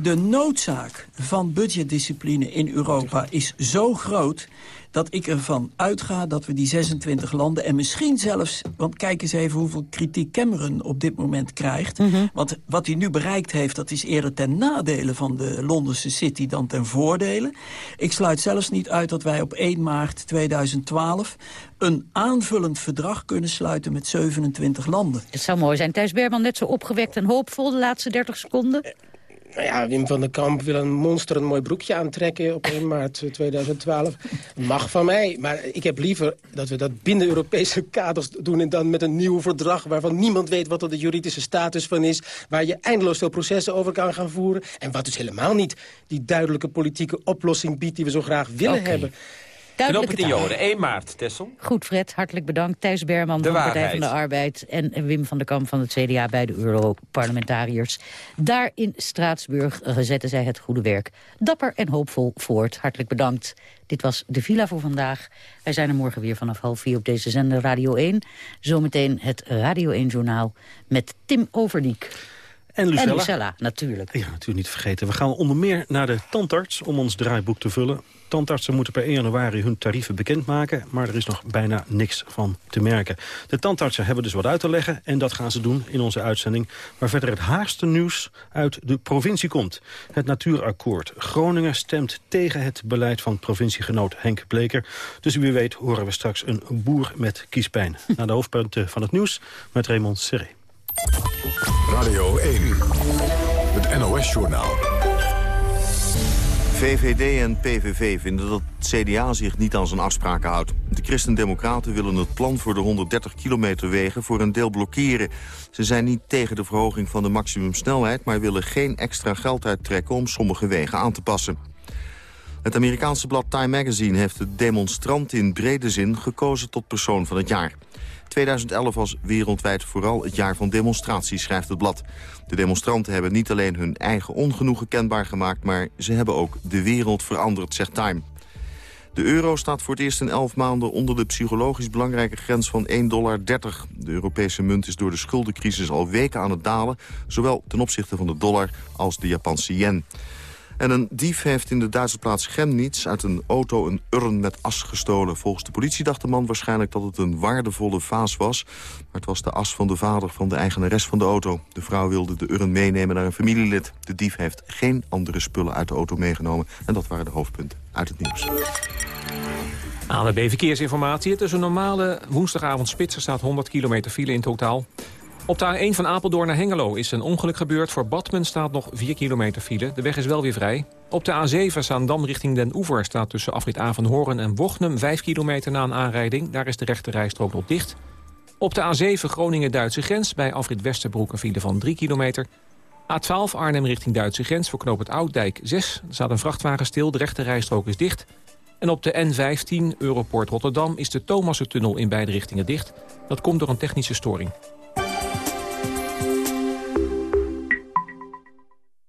De noodzaak van budgetdiscipline in Europa is zo groot dat ik ervan uitga dat we die 26 landen... en misschien zelfs, want kijk eens even hoeveel kritiek Cameron op dit moment krijgt. Want wat hij nu bereikt heeft, dat is eerder ten nadele van de Londense City dan ten voordele. Ik sluit zelfs niet uit dat wij op 1 maart 2012 een aanvullend verdrag kunnen sluiten met 27 landen. Het zou mooi zijn. Thijs Berman net zo opgewekt en hoopvol de laatste 30 seconden. Nou ja, Wim van der Kamp wil een monster een mooi broekje aantrekken op 1 maart eh, 2012. Mag van mij, maar ik heb liever dat we dat binnen Europese kaders doen... en dan met een nieuw verdrag waarvan niemand weet wat er de juridische status van is... waar je eindeloos veel processen over kan gaan voeren... en wat dus helemaal niet die duidelijke politieke oplossing biedt die we zo graag willen hebben. Duidelijke in taal. Joden, 1 maart, Tessel. Goed, Fred. Hartelijk bedankt. Thijs Berman De van de Partij van de Arbeid... en Wim van der Kamp van het CDA bij de Europarlementariërs. Daar in Straatsburg zetten zij het goede werk dapper en hoopvol voort. Hartelijk bedankt. Dit was de Villa voor vandaag. Wij zijn er morgen weer vanaf half vier op deze zender Radio 1. Zometeen het Radio 1-journaal met Tim Overdiek. En Lucella. En Lucella, natuurlijk. Ja, natuurlijk niet vergeten. We gaan onder meer naar de tandarts om ons draaiboek te vullen. Tandartsen moeten per 1 januari hun tarieven bekendmaken... maar er is nog bijna niks van te merken. De tandartsen hebben dus wat uit te leggen... en dat gaan ze doen in onze uitzending... waar verder het haarste nieuws uit de provincie komt. Het Natuurakkoord. Groningen stemt tegen het beleid van provinciegenoot Henk Bleker. Dus wie weet horen we straks een boer met kiespijn. *laughs* Naar de hoofdpunten van het nieuws met Raymond Serré. Radio 1, het NOS-journaal. VVD en PVV vinden dat het CDA zich niet aan zijn afspraken houdt. De Christen-Democraten willen het plan voor de 130 kilometer wegen voor een deel blokkeren. Ze zijn niet tegen de verhoging van de maximumsnelheid... maar willen geen extra geld uittrekken om sommige wegen aan te passen. Het Amerikaanse blad Time Magazine heeft de demonstrant in brede zin gekozen tot persoon van het jaar. 2011 was wereldwijd vooral het jaar van demonstraties, schrijft het blad. De demonstranten hebben niet alleen hun eigen ongenoegen kenbaar gemaakt... maar ze hebben ook de wereld veranderd, zegt Time. De euro staat voor het eerst in elf maanden onder de psychologisch belangrijke grens van 1,30 dollar. De Europese munt is door de schuldencrisis al weken aan het dalen... zowel ten opzichte van de dollar als de Japanse yen. En een dief heeft in de Duitse plaats Chemnitz uit een auto een urn met as gestolen. Volgens de politie dacht de man waarschijnlijk dat het een waardevolle vaas was. Maar het was de as van de vader van de eigenares van de auto. De vrouw wilde de urn meenemen naar een familielid. De dief heeft geen andere spullen uit de auto meegenomen. En dat waren de hoofdpunten uit het nieuws. ANWB Verkeersinformatie. Het is een normale woensdagavond spits. Er staat 100 kilometer file in totaal. Op de A1 van Apeldoorn naar Hengelo is een ongeluk gebeurd. Voor Badmen staat nog 4 kilometer file. De weg is wel weer vrij. Op de A7 Zaandam richting Den Oever staat tussen afrit Avenhoorn en Wochnum 5 kilometer na een aanrijding. Daar is de rechte rijstrook nog dicht. Op de A7 Groningen-Duitse grens bij afrit Westerbroek een file van 3 kilometer. A12 Arnhem richting Duitse grens voor knoop het Ouddijk 6. Er staat een vrachtwagen stil, de rechte rijstrook is dicht. En op de N15 Europoort Rotterdam is de Thomassentunnel in beide richtingen dicht. Dat komt door een technische storing.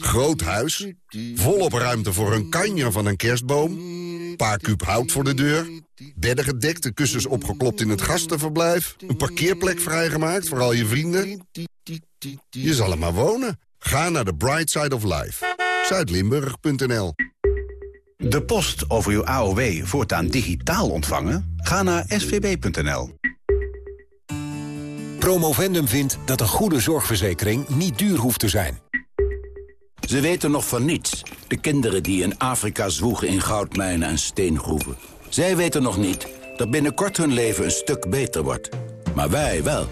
Groot huis, volop ruimte voor een kanjer van een kerstboom... paar kuub hout voor de deur, bedden gedekt, de kussens opgeklopt in het gastenverblijf... een parkeerplek vrijgemaakt voor al je vrienden. Je zal er maar wonen. Ga naar de Bright Side of Life. Zuidlimburg.nl De post over uw AOW voortaan digitaal ontvangen? Ga naar svb.nl. Promovendum vindt dat een goede zorgverzekering niet duur hoeft te zijn. Ze weten nog van niets. De kinderen die in Afrika zwoegen in goudmijnen en steengroeven. Zij weten nog niet dat binnenkort hun leven een stuk beter wordt. Maar wij wel.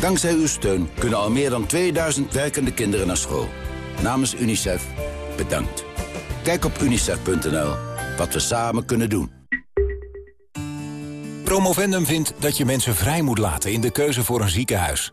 Dankzij uw steun kunnen al meer dan 2000 werkende kinderen naar school. Namens UNICEF, bedankt. Kijk op unicef.nl wat we samen kunnen doen. Promovendum vindt dat je mensen vrij moet laten in de keuze voor een ziekenhuis.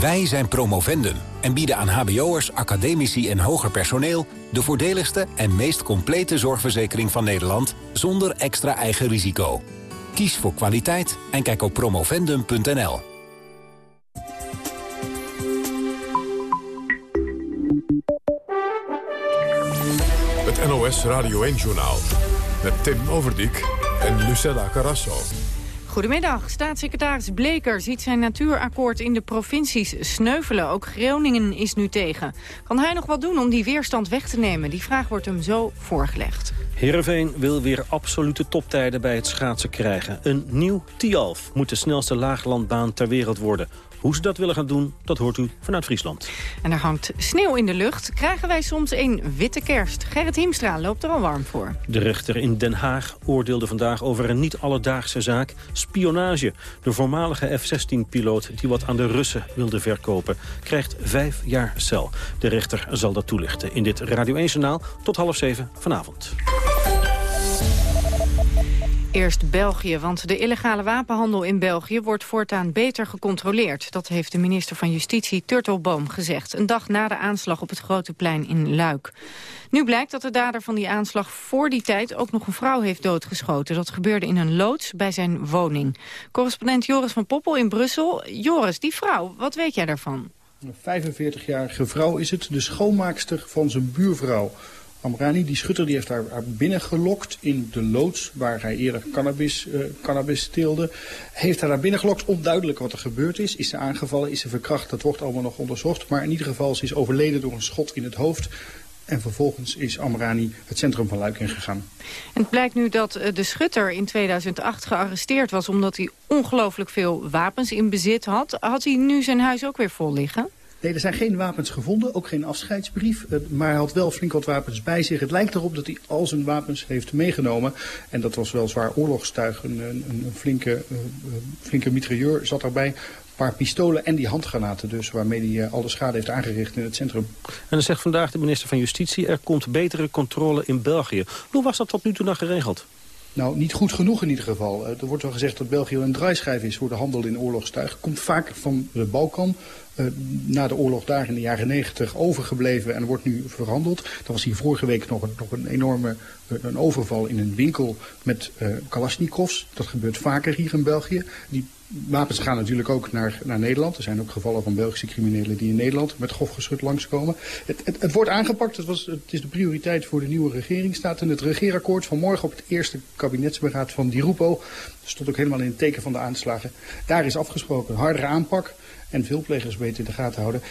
Wij zijn Promovendum en bieden aan hbo'ers, academici en hoger personeel... de voordeligste en meest complete zorgverzekering van Nederland... zonder extra eigen risico. Kies voor kwaliteit en kijk op promovendum.nl. Het NOS Radio 1-journaal met Tim Overdijk en Lucella Carrasso. Goedemiddag. Staatssecretaris Bleker ziet zijn natuurakkoord in de provincies sneuvelen. Ook Groningen is nu tegen. Kan hij nog wat doen om die weerstand weg te nemen? Die vraag wordt hem zo voorgelegd. Heerenveen wil weer absolute toptijden bij het schaatsen krijgen. Een nieuw Tialf moet de snelste laaglandbaan ter wereld worden. Hoe ze dat willen gaan doen, dat hoort u vanuit Friesland. En er hangt sneeuw in de lucht. Krijgen wij soms een witte kerst? Gerrit Hiemstra loopt er al warm voor. De rechter in Den Haag oordeelde vandaag over een niet-alledaagse zaak. Spionage. De voormalige F-16-piloot die wat aan de Russen wilde verkopen... krijgt vijf jaar cel. De rechter zal dat toelichten in dit Radio 1-journaal tot half zeven vanavond. Eerst België, want de illegale wapenhandel in België wordt voortaan beter gecontroleerd. Dat heeft de minister van Justitie Turtelboom gezegd, een dag na de aanslag op het Grote Plein in Luik. Nu blijkt dat de dader van die aanslag voor die tijd ook nog een vrouw heeft doodgeschoten. Dat gebeurde in een loods bij zijn woning. Correspondent Joris van Poppel in Brussel. Joris, die vrouw, wat weet jij daarvan? Een 45-jarige vrouw is het, de schoonmaakster van zijn buurvrouw. Amrani, die schutter, die heeft haar, binnengelokt in de loods waar hij eerder cannabis, uh, cannabis teelde. Heeft haar daar binnengelokt, onduidelijk wat er gebeurd is. Is ze aangevallen, is ze verkracht, dat wordt allemaal nog onderzocht. Maar in ieder geval, ze is overleden door een schot in het hoofd. En vervolgens is Amrani het centrum van Luik ingegaan. En het blijkt nu dat de schutter in 2008 gearresteerd was... omdat hij ongelooflijk veel wapens in bezit had. Had hij nu zijn huis ook weer vol liggen? Nee, er zijn geen wapens gevonden, ook geen afscheidsbrief. Eh, maar hij had wel flink wat wapens bij zich. Het lijkt erop dat hij al zijn wapens heeft meegenomen. En dat was wel zwaar oorlogstuig. Een, een, flinke, uh, flinke mitrailleur zat. Een paar pistolen en die handgranaten dus, waarmee hij al de schade heeft aangericht in het centrum. En dan zegt vandaag de minister van Justitie... er komt betere controle in België. Hoe was dat tot nu toe nog geregeld? Nou, niet goed genoeg in ieder geval. Er wordt wel gezegd dat België een draaischijf is voor de handel in oorlogstuig. Komt vaak van de Balkan, uh, na de oorlog daar in de jaren negentig overgebleven en wordt nu verhandeld. Er was hier vorige week nog een, nog een enorme uh, een overval in een winkel met uh. Dat gebeurt vaker hier in België. Die wapens gaan natuurlijk ook naar, naar Nederland. Er zijn ook gevallen van Belgische criminelen die in Nederland met grofgeschut langskomen. Het, het, het wordt aangepakt. Het, was, het is de prioriteit voor de nieuwe regering. Staat in het regeerakkoord van morgen op het eerste kabinetsberaad van Di Rupo. Dat stond ook helemaal in het teken van de aanslagen. Daar is afgesproken hardere aanpak en veel plegers beter in de gaten houden.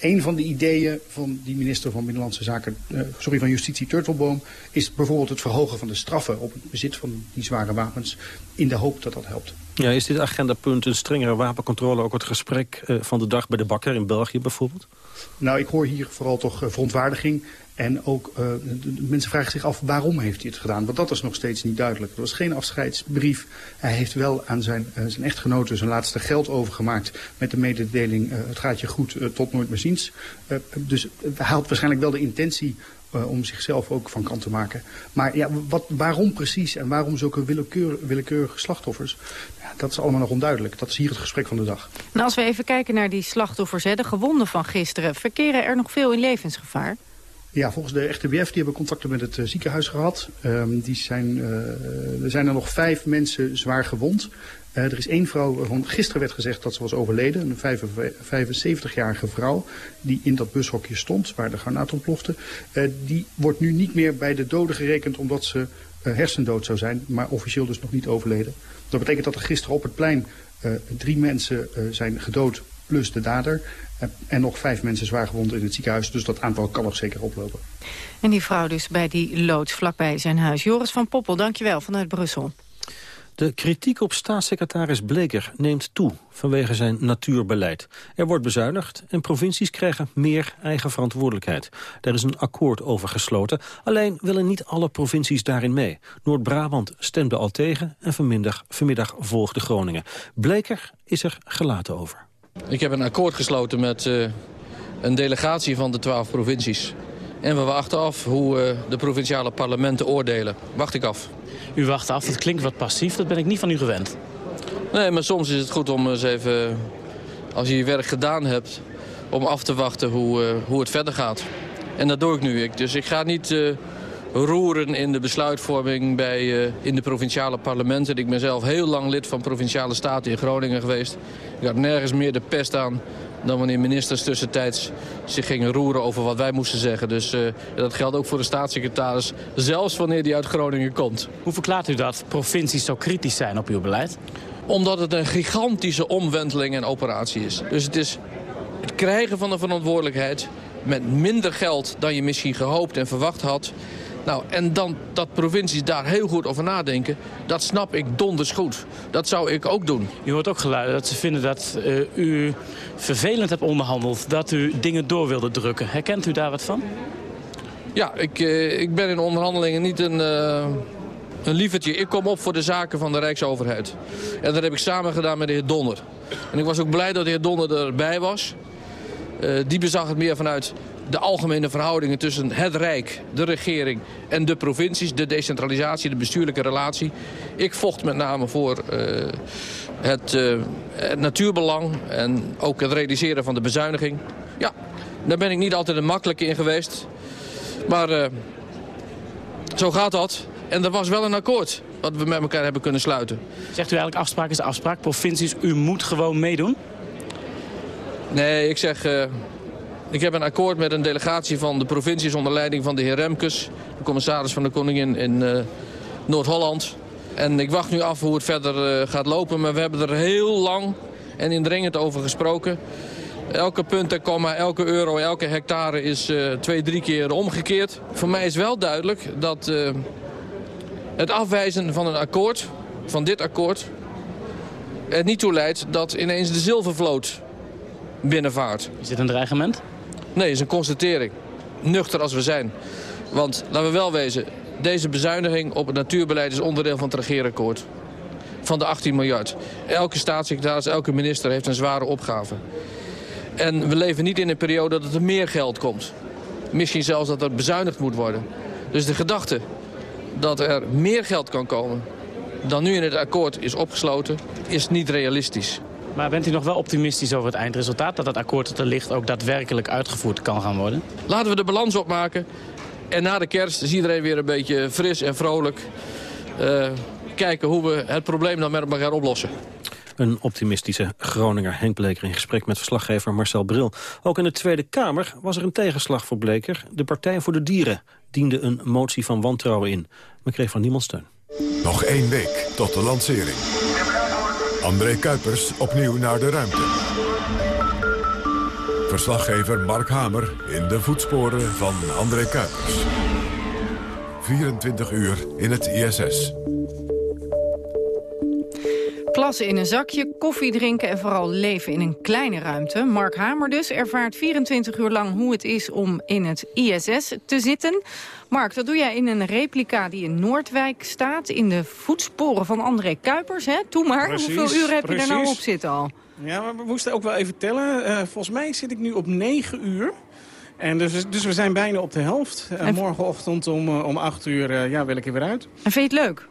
Een van de ideeën van die minister van Binnenlandse Zaken, uh, sorry, van Justitie Turtelboom, is bijvoorbeeld het verhogen van de straffen op het bezit van die zware wapens, in de hoop dat dat helpt. Ja, is dit agendapunt een strengere wapencontrole ook het gesprek uh, van de dag bij de bakker in België bijvoorbeeld? Nou, ik hoor hier vooral toch uh, verontwaardiging. En ook, de mensen vragen zich af waarom heeft hij het gedaan. Want dat is nog steeds niet duidelijk. Er was geen afscheidsbrief. Hij heeft wel aan zijn, uh, zijn echtgenote zijn laatste geld overgemaakt. Met de mededeling, het gaat je goed, tot nooit meer ziens. dus hij had waarschijnlijk wel de intentie uh, om zichzelf ook van kant te maken. Maar ja, wat, waarom precies en waarom zulke willekeur, willekeurige slachtoffers? Ja, dat is allemaal nog onduidelijk. Dat is hier het gesprek van de dag. Als we even kijken naar die slachtoffers, de gewonden van gisteren... verkeren er nog veel in levensgevaar? Ja, volgens de RTBF die hebben contacten met het uh, ziekenhuis gehad. Um, die zijn, uh, er zijn er nog vijf mensen zwaar gewond. Uh, er is één vrouw waarvan gisteren werd gezegd dat ze was overleden. Een 75-jarige vrouw die in dat bushokje stond waar de granaat ontplofte. Die wordt nu niet meer bij de doden gerekend omdat ze hersendood zou zijn. Maar officieel dus nog niet overleden. Dat betekent dat er gisteren op het plein drie mensen zijn gedood plus de dader. En nog vijf mensen zwaar gewond in het ziekenhuis. Dus dat aantal kan nog zeker oplopen. En die vrouw dus bij die loods vlakbij zijn huis. Joris van Poppel, dankjewel vanuit Brussel. De kritiek op staatssecretaris Bleker neemt toe vanwege zijn natuurbeleid. Er wordt bezuinigd en provincies krijgen meer eigen verantwoordelijkheid. Daar is een akkoord over gesloten. Alleen willen niet alle provincies daarin mee. Noord-Brabant stemde al tegen en vanmiddag, vanmiddag volgde Groningen. Bleker is er gelaten over. Ik heb een akkoord gesloten met uh, een delegatie van de twaalf provincies. En we wachten af hoe uh, de provinciale parlementen oordelen. Wacht ik af. U wacht af, dat klinkt wat passief, dat ben ik niet van u gewend. Nee, maar soms is het goed om eens even, als je je werk gedaan hebt... om af te wachten hoe, uh, hoe het verder gaat. En dat doe ik nu. Ik, dus ik ga niet roeren in de besluitvorming bij, uh, in de provinciale parlementen. Ik ben zelf heel lang lid van Provinciale Staten in Groningen geweest. Ik had nergens meer de pest aan dan wanneer ministers tussentijds zich gingen roeren over wat wij moesten zeggen. Dus uh, dat geldt ook voor de staatssecretaris, zelfs wanneer die uit Groningen komt. Hoe verklaart u dat provincies zo kritisch zijn op uw beleid? Omdat het een gigantische omwenteling en operatie is. Dus het is het krijgen van een verantwoordelijkheid met minder geld dan je misschien gehoopt en verwacht had. Nou, en dan dat provincies daar heel goed over nadenken, dat snap ik donders goed. Dat zou ik ook doen. U hoort ook geluiden dat ze vinden dat uh, u vervelend hebt onderhandeld, dat u dingen door wilde drukken. Herkent u daar wat van? Ja, ik, uh, ik ben in onderhandelingen niet een... Uh een lievertje. Ik kom op voor de zaken van de Rijksoverheid. En dat heb ik samen gedaan met de heer Donner. En ik was ook blij dat de heer Donner erbij was. Die bezag het meer vanuit de algemene verhoudingen tussen het Rijk, de regering en de provincies. De decentralisatie, de bestuurlijke relatie. Ik vocht met name voor uh, het, uh, het, natuurbelang en ook het realiseren van de bezuiniging. Ja, daar ben ik niet altijd een makkelijke in geweest. Maar uh, zo gaat dat. En er was wel een akkoord wat we met elkaar hebben kunnen sluiten. Zegt u eigenlijk afspraak is afspraak? Provincies, u moet gewoon meedoen? Nee, ik zeg... Uh, ik heb een akkoord met een delegatie van de provincies onder leiding van de heer Remkes. De commissaris van de Koningin in uh, Noord-Holland. En ik wacht nu af hoe het verder uh, gaat lopen. Maar we hebben er heel lang en indringend over gesproken. Elke punt en komma, elke euro, elke hectare is uh, twee, drie keer omgekeerd. Voor mij is wel duidelijk dat het afwijzen van een akkoord, van dit akkoord... er niet toe leidt dat ineens de zilvervloot binnenvaart. Is dit een dreigement? Nee, het is een constatering. Nuchter als we zijn. Want, laten we wel wezen, deze bezuiniging op het natuurbeleid is onderdeel van het regeerakkoord. Van de 18 miljard. Elke staatssecretaris, elke minister heeft een zware opgave. En we leven niet in een periode dat er meer geld komt. Misschien zelfs dat er bezuinigd moet worden. Dus de gedachte dat er meer geld kan komen dan nu in het akkoord is opgesloten, is niet realistisch. Maar bent u nog wel optimistisch over het eindresultaat? Dat het akkoord dat er ligt ook daadwerkelijk uitgevoerd kan gaan worden? Laten we de balans opmaken. En na de kerst is iedereen weer een beetje fris en vrolijk. Uh, kijken hoe we het probleem dan met elkaar oplossen. Een optimistische Groninger Henk Bleker in gesprek met verslaggever Marcel Bril. Ook in de Tweede Kamer was er een tegenslag voor Bleker. De Partij voor de Dieren diende een motie van wantrouwen in, maar kreeg van niemand steun. Nog één week tot de lancering. André Kuipers opnieuw naar de ruimte. Verslaggever Mark Hamer in de voetsporen van André Kuipers. 24 uur in het ISS. Plassen in een zakje, koffie drinken en vooral leven in een kleine ruimte. Mark Hamer dus ervaart 24 uur lang hoe het is om in het ISS te zitten. Mark, dat doe jij in een replica die in Noordwijk staat... in de voetsporen van André Kuipers. Hè? Toe maar, precies, hoeveel uur heb precies. je er nou op zitten al? Ja, maar we moesten ook wel even tellen. Uh, volgens mij zit ik nu op 9 uur. En dus, dus we zijn bijna op de helft. Uh, morgenochtend om, uh, om 8 uur ja, wil ik er weer uit. En vind je het leuk?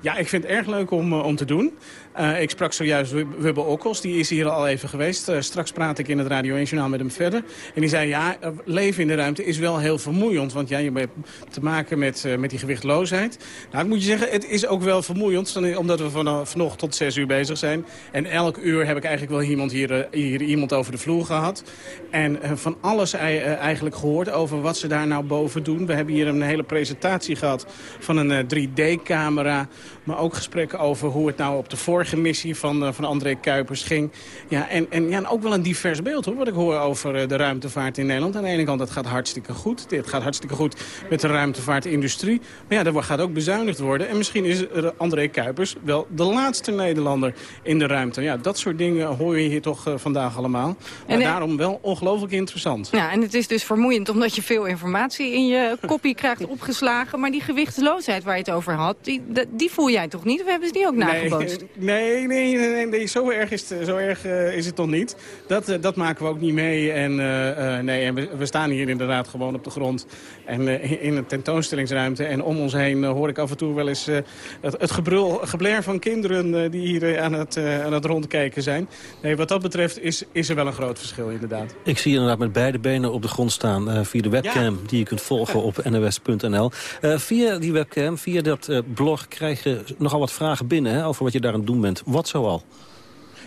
Ja, ik vind het erg leuk om, om te doen. Uh, ik sprak zojuist Wubbe Okkels, die is hier al even geweest. Uh, straks praat ik in het Radio 1 Journaal met hem verder. En die zei, ja, leven in de ruimte is wel heel vermoeiend. Want ja, je hebt te maken met, met die gewichtloosheid. Nou, ik moet je zeggen, het is ook wel vermoeiend. Omdat we van, vanochtend tot zes uur bezig zijn. En elk uur heb ik eigenlijk wel iemand hier, hier iemand over de vloer gehad. En van alles eigenlijk gehoord over wat ze daar nou boven doen. We hebben hier een hele presentatie gehad van een 3D-camera. Maar ook gesprekken over hoe het nou op de vorige missie van, uh, van André Kuipers ging. Ja, en, en ja, ook wel een divers beeld hoor, wat ik hoor over uh, de ruimtevaart in Nederland. Aan de ene kant, het gaat hartstikke goed. Het gaat hartstikke goed met de ruimtevaartindustrie. Maar ja, er gaat ook bezuinigd worden. En misschien is André Kuipers wel de laatste Nederlander in de ruimte. Ja, dat soort dingen hoor je hier toch vandaag allemaal. Maar en, daarom wel ongelooflijk interessant. Ja, en het is dus vermoeiend omdat je veel informatie in je *laughs* kopie krijgt opgeslagen. Maar die gewichtsloosheid waar je het over had, die, die voel jij toch niet? Of hebben ze die ook nagebootst? *laughs* Nee, nee, nee, nee, nee, zo erg is het, zo erg, uh, is het toch niet. Dat, uh, dat maken we ook niet mee. En, uh, nee, en we, we, staan hier inderdaad gewoon op de grond en in een tentoonstellingsruimte. En om ons heen hoor ik af en toe wel eens het, het gebrul, gebler van kinderen die hier aan het, aan het rondkijken zijn. Nee, wat dat betreft is, is er wel een groot verschil inderdaad. Ik zie je inderdaad met beide benen op de grond staan via de webcam die je kunt volgen op nws.nl. via die webcam, via dat blog krijg je nogal wat vragen binnen hè, over wat je daar aan het doen bent. Wat zoal?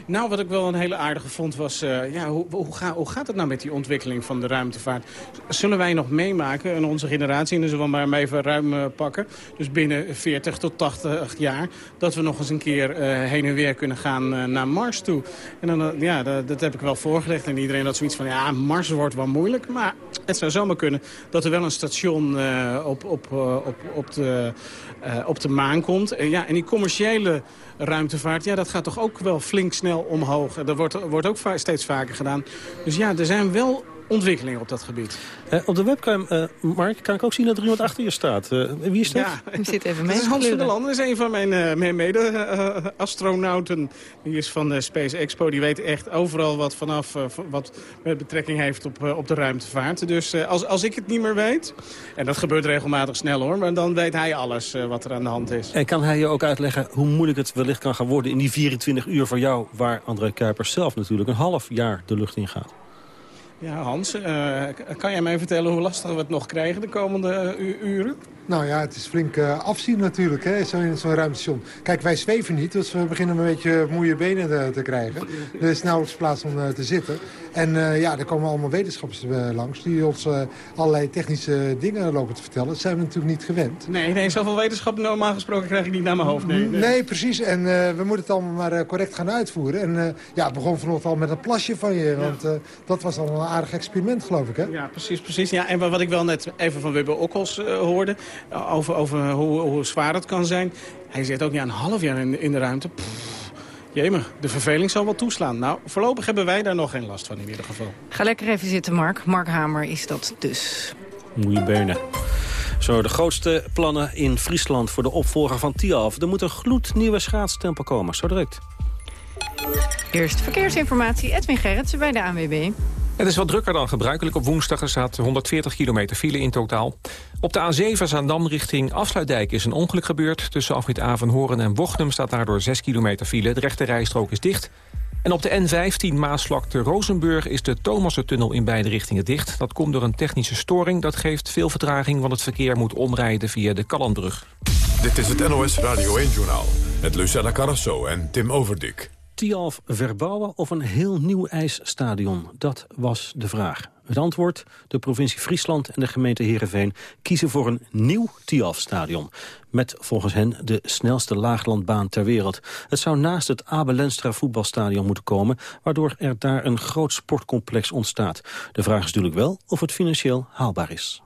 Nou, wat ik wel een hele aardige vond was... Uh, ja, hoe, hoe, ga, hoe, gaat het nou met die ontwikkeling van de ruimtevaart? Zullen wij nog meemaken, in onze generatie... en zullen we maar even ruim uh, pakken... dus binnen 40 tot 80 jaar... dat we nog eens een keer uh, heen en weer kunnen gaan naar Mars toe. En dan, ja, dat, heb ik wel voorgelegd. En iedereen had zoiets van... ja, Mars wordt wel moeilijk. Maar het zou zomaar kunnen dat er wel een station op, op, op, op, de, op de maan komt. ja, en die commerciële ruimtevaart... ja, dat gaat toch ook wel flink snel omhoog. Dat wordt, wordt ook steeds vaker gedaan. Dus ja, er zijn wel ontwikkelingen op dat gebied. Uh, op de webcam, uh, Mark, kan ik ook zien dat er iemand achter je staat. Uh, wie is dat? Ja, *laughs* ik zit even mee. Hans van der Landen is een van mijn, mijn mede-astronauten. die is van de Space Expo. Die weet echt overal wat vanaf wat met betrekking heeft op, op de ruimtevaart. Dus als, als ik het niet meer weet, en dat gebeurt regelmatig snel hoor... maar dan weet hij alles wat er aan de hand is. En kan hij je ook uitleggen hoe moeilijk het wellicht kan gaan worden... in die 24 uur voor jou, waar André Kuipers zelf natuurlijk een half jaar de lucht in gaat? Ja, Hans, uh, kan jij mij vertellen hoe lastig we het nog krijgen de komende uh, uren? Nou ja, het is flink uh, afzien natuurlijk, hè, zo'n zo ruimtestation. Kijk, wij zweven niet, dus we beginnen een beetje moeie benen te, te krijgen. Er is nauwelijks plaats om te zitten. En ja, er komen allemaal wetenschappers langs die ons allerlei technische dingen lopen te vertellen. Dat zijn we natuurlijk niet gewend. Nee, nee zoveel wetenschap normaal gesproken krijg ik niet naar mijn hoofd. Nee, nee. nee precies. En we moeten het allemaal maar correct gaan uitvoeren. En ja, het begon vanochtend al met een plasje van je, want dat was al een aardig experiment, geloof ik, hè? Ja, precies, precies. Ja, en wat ik wel net even van Wubbe Okkels hoorde over, over hoe, hoe, zwaar het kan zijn. Hij zit ook niet een half jaar in, in de ruimte. Pff, jemig, de verveling zal wel toeslaan. Nou, voorlopig hebben wij daar nog geen last van in ieder geval. Ga lekker even zitten, Mark. Mark Hamer is dat dus. Moeie benen. Zo, de grootste plannen in Friesland voor de opvolger van Tialf. Er moet een gloednieuwe schaatstempel komen. Zo direct. Eerst verkeersinformatie. Edwin Gerritsen bij de ANWB. Het is wat drukker dan gebruikelijk. Op woensdag er staat 140 kilometer file in totaal. Op de A7 Zaandam richting Afsluitdijk is een ongeluk gebeurd. Tussen afrit Avenhoorn en Wochnum staat daardoor 6 kilometer file. De rechte rijstrook is dicht. En op de N15 Maasvlakte Rozenburg is de Thomassentunnel in beide richtingen dicht. Dat komt door een technische storing. Dat geeft veel vertraging, want het verkeer moet omrijden via de Kallandbrug. Dit is het NOS Radio 1-journaal met Lucella Carrasso en Tim Overdik. Tialf verbouwen of een heel nieuw ijsstadion? Dat was de vraag. Het antwoord, de provincie Friesland en de gemeente Heerenveen... kiezen voor een nieuw Tialf-stadion. Met volgens hen de snelste laaglandbaan ter wereld. Het zou naast het Abel Lenstra voetbalstadion moeten komen... waardoor er daar een groot sportcomplex ontstaat. De vraag is natuurlijk wel of het financieel haalbaar is.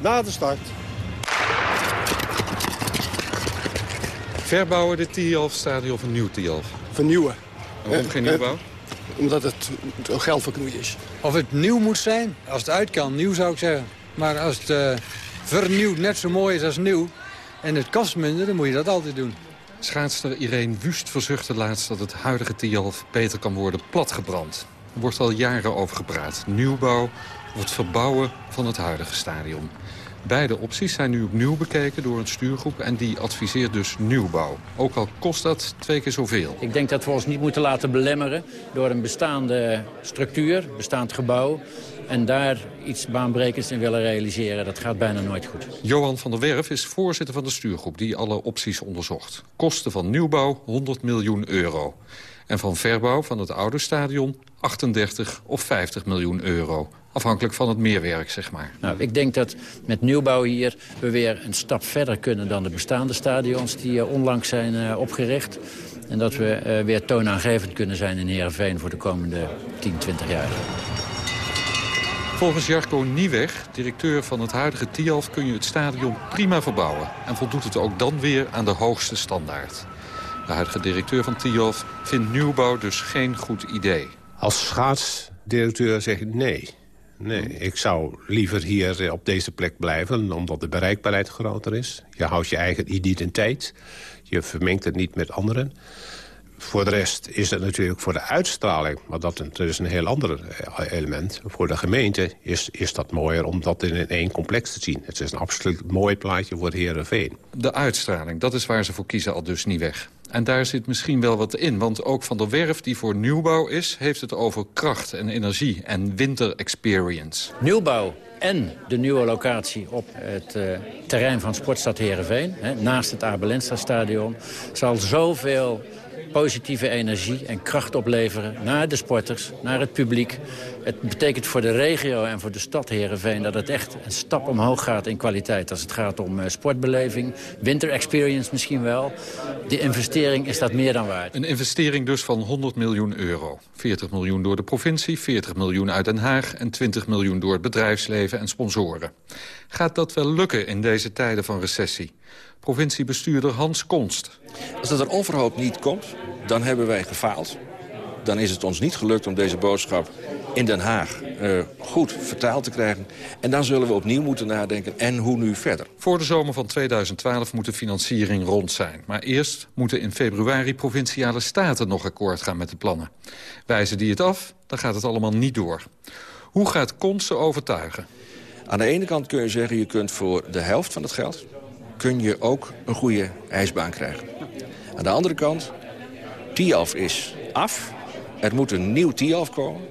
Na de start. Verbouwen dit Tialf-stadion of een nieuw Tialf? Vernieuwen. Waarom geen nieuwbouw? Omdat het geld verknoeid is. Of het nieuw moet zijn? Als het uit kan, nieuw zou ik zeggen. Maar als het uh, vernieuwd net zo mooi is als nieuw... en het kost minder, dan moet je dat altijd doen. Schaatster Irene Wust verzuchtte laatst dat het huidige Tialf beter kan worden platgebrand. Er wordt al jaren over gepraat. Nieuwbouw of het verbouwen van het huidige stadion. Beide opties zijn nu opnieuw bekeken door een stuurgroep en die adviseert dus nieuwbouw. Ook al kost dat twee keer zoveel. Ik denk dat we ons niet moeten laten belemmeren door een bestaande structuur, bestaand gebouw. En daar iets baanbrekends in willen realiseren, dat gaat bijna nooit goed. Johan van der Werf is voorzitter van de stuurgroep die alle opties onderzocht. Kosten van nieuwbouw 100 miljoen euro. En van verbouw van het oude stadion 38 of 50 miljoen euro. Afhankelijk van het meerwerk, zeg maar. Nou, ik denk dat met nieuwbouw hier we weer een stap verder kunnen... dan de bestaande stadions die uh, onlangs zijn uh, opgericht. En dat we uh, weer toonaangevend kunnen zijn in Heerenveen... voor de komende 10, 20 jaar. Volgens Jarko Nieweg, directeur van het huidige Tialf... kun je het stadion prima verbouwen. En voldoet het ook dan weer aan de hoogste standaard. De huidige directeur van Tialf vindt nieuwbouw dus geen goed idee. Als schaatsdirecteur zeg ik nee. Nee, ik zou liever hier op deze plek blijven... omdat de bereikbaarheid groter is. Je houdt je eigen identiteit. Je vermengt het niet met anderen. voor de rest is het natuurlijk voor de uitstraling... maar dat, dat is een heel ander eh, element. Voor de gemeente is, is dat mooier om dat in één complex te zien. Het is een absoluut mooi plaatje voor de Heerenveen. De uitstraling, dat is waar ze voor kiezen al dus niet weg. En daar zit misschien wel wat in. Want ook Van der Werf, die voor nieuwbouw is... heeft het over kracht en energie en winter experience. Nieuwbouw en de nieuwe locatie op het uh, terrein van Sportstad Heerenveen... Hè, naast het Abelensta stadion zal zoveel positieve energie en kracht opleveren naar de sporters, naar het publiek. Het betekent voor de regio en voor de stad Heerenveen dat het echt een stap omhoog gaat in kwaliteit. Als het gaat om uh, sportbeleving, winter experience misschien wel. De investering is dat meer dan waard. Een investering dus van 100 miljoen euro. 40 miljoen door de provincie, 40 miljoen uit Den Haag... en 20 miljoen door het bedrijfsleven en sponsoren. Gaat dat wel lukken in deze tijden van recessie? Provinciebestuurder Hans Konst. Als dat er onverhoopt niet komt, dan hebben wij gefaald. Dan is het ons niet gelukt om deze boodschap in Den Haag uh, goed vertaald te krijgen. En dan zullen we opnieuw moeten nadenken en hoe nu verder. Voor de zomer van 2012 moet de financiering rond zijn. Maar eerst moeten in februari provinciale staten nog akkoord gaan met de plannen. Wijzen die het af, dan gaat het allemaal niet door. Hoe gaat Konst overtuigen? Aan de ene kant kun je zeggen, je kunt voor de helft van het geld... kun je ook een goede ijsbaan krijgen. Aan de andere kant, Tialf is af. Er moet een nieuw Tialf komen.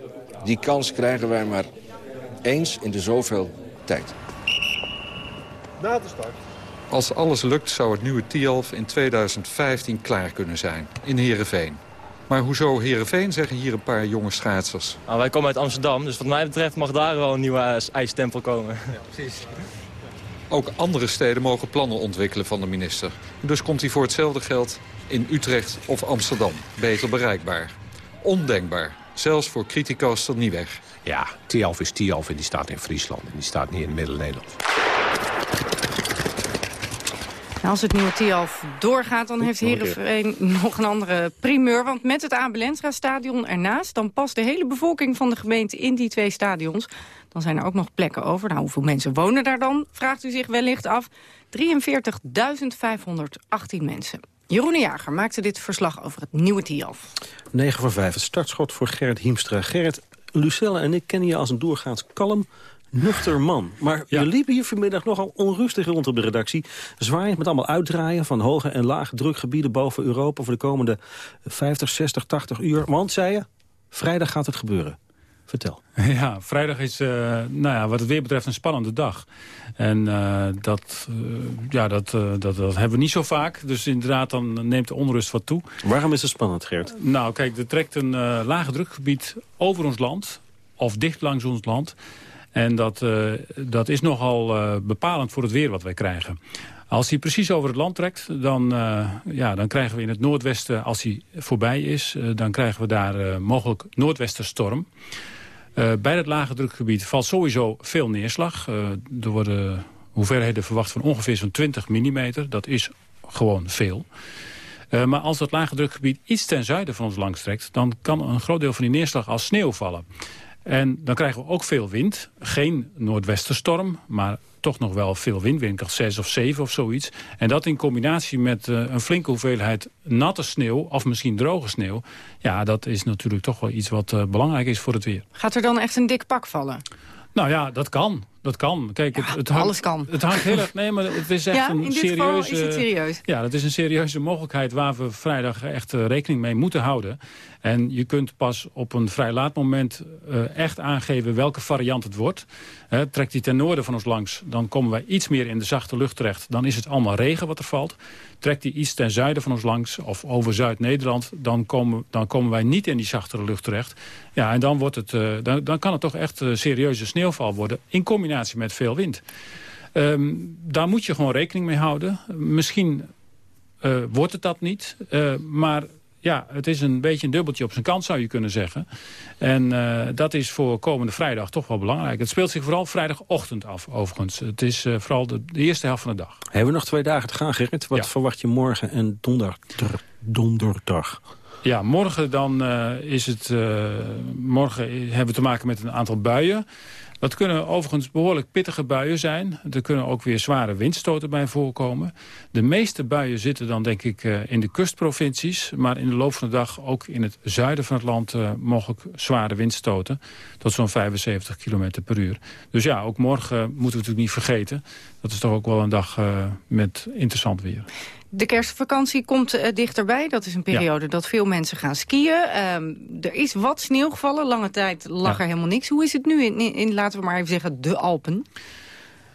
Die kans krijgen wij maar eens in de zoveel tijd. Na de start. Als alles lukt zou het nieuwe Tialf in 2015 klaar kunnen zijn. In Heerenveen. Maar hoezo Heerenveen, zeggen hier een paar jonge schaatsers. Nou, wij komen uit Amsterdam, dus wat mij betreft mag daar wel een nieuwe ijstempel komen. Ja, precies. Ook andere steden mogen plannen ontwikkelen van de minister. Dus komt hij voor hetzelfde geld in Utrecht of Amsterdam. Beter bereikbaar. Ondenkbaar. Zelfs voor critico's tot niet weg. Ja, Tialf is Tialf en die staat in Friesland. En die staat niet in Middel-Nederland. als het nieuwe Tialf doorgaat, dan heeft Heerenveen *laughs* nog een andere primeur. Want met het Abelensra stadion ernaast... dan past de hele bevolking van de gemeente in die twee stadions. Dan zijn er ook nog plekken over. Nou, hoeveel mensen wonen daar dan, vraagt u zich wellicht af. 43.518 mensen. Jeroen Jager maakte dit verslag over het nieuwe Tialf. 9 voor 5, het startschot voor Gerrit Hiemstra. Gerrit, Lucelle en ik kennen je als een doorgaans kalm, nuchter man. Maar ja. je liep hier vanmiddag nogal onrustig rond op de redactie. Zwaaiend met allemaal uitdraaien van hoge en lage drukgebieden boven Europa... voor de komende 50, 60, 80 uur. Want, zei je, vrijdag gaat het gebeuren. Vertel. *laughs* Ja, vrijdag is uh, nou ja, wat het weer betreft een spannende dag. En uh, dat, uh, ja, dat, dat, dat hebben we niet zo vaak. Dus inderdaad, dan neemt de onrust wat toe. Waarom is het spannend, Geert? Nou, kijk, er trekt een lage drukgebied over ons land. Of dicht langs ons land. En dat, dat is nogal bepalend voor het weer wat wij krijgen. Als hij precies over het land trekt, dan, uh, ja, dan krijgen we in het noordwesten, als hij voorbij is, uh, dan krijgen we daar uh, mogelijk noordwesterstorm. Bij het lage drukgebied valt sowieso veel neerslag. er worden hoeveelheden verwacht van ongeveer zo'n 20 mm. Dat is gewoon veel. maar als dat lage drukgebied iets ten zuiden van ons langs trekt... dan kan een groot deel van die neerslag als sneeuw vallen. En dan krijgen we ook veel wind. Geen noordwesterstorm, maar toch nog wel veel wind, windkracht 6 of 7 of zoiets. En dat in combinatie met uh, een flinke hoeveelheid natte sneeuw... of misschien droge sneeuw... ja, dat is natuurlijk toch wel iets wat uh, belangrijk is voor het weer. Gaat er dan echt een dik pak vallen? Nou ja, dat kan. Dat kan. Kijk, het, het hangt, alles kan. Het hangt heel erg... Nee, maar het is echt ja, een in dit serieuze... Is het serieus? Ja, dat is een serieuze mogelijkheid waar we vrijdag echt uh, rekening mee moeten houden. En je kunt pas op een vrij laat moment uh, echt aangeven welke variant het wordt. He, trekt hij ten noorden van ons langs, dan komen wij iets meer in de zachte lucht terecht. Dan is het allemaal regen wat er valt. Trekt hij iets ten zuiden van ons langs, of over Zuid-Nederland... Dan komen, dan komen wij niet in die zachtere lucht terecht. Ja, en dan, wordt het, uh, dan, dan kan het toch echt serieuze sneeuwval worden... in combinatie met veel wind. Um, daar moet je gewoon rekening mee houden. Misschien uh, wordt het dat niet, maar ja, het is een beetje een dubbeltje op zijn kant, zou je kunnen zeggen. En uh, dat is voor komende vrijdag toch wel belangrijk. Het speelt zich vooral vrijdagochtend af, overigens. Het is uh, vooral de, de, eerste helft van de dag. Hebben we nog twee dagen te gaan, Gerrit? Wat ja. verwacht je morgen en donderdag? donderdag? Ja, morgen dan uh, is het... morgen hebben we te maken met een aantal buien. Dat kunnen overigens behoorlijk pittige buien zijn. Er kunnen ook weer zware windstoten bij voorkomen. De meeste buien zitten dan denk ik eh, in de kustprovincies. Maar in de loop van de dag ook in het zuiden van het land uh, mogelijk zware windstoten. Tot zo'n 75 km per uur. Dus ja, ook morgen moeten we natuurlijk niet vergeten. Dat is toch ook wel een dag uh, met interessant weer. De kerstvakantie komt uh, dichterbij. Dat is een periode dat veel mensen gaan skiën. Uh, er is wat sneeuw gevallen. Lange tijd lag ja. er helemaal niks. Hoe is het nu in, in, in, laten we maar even zeggen, de Alpen?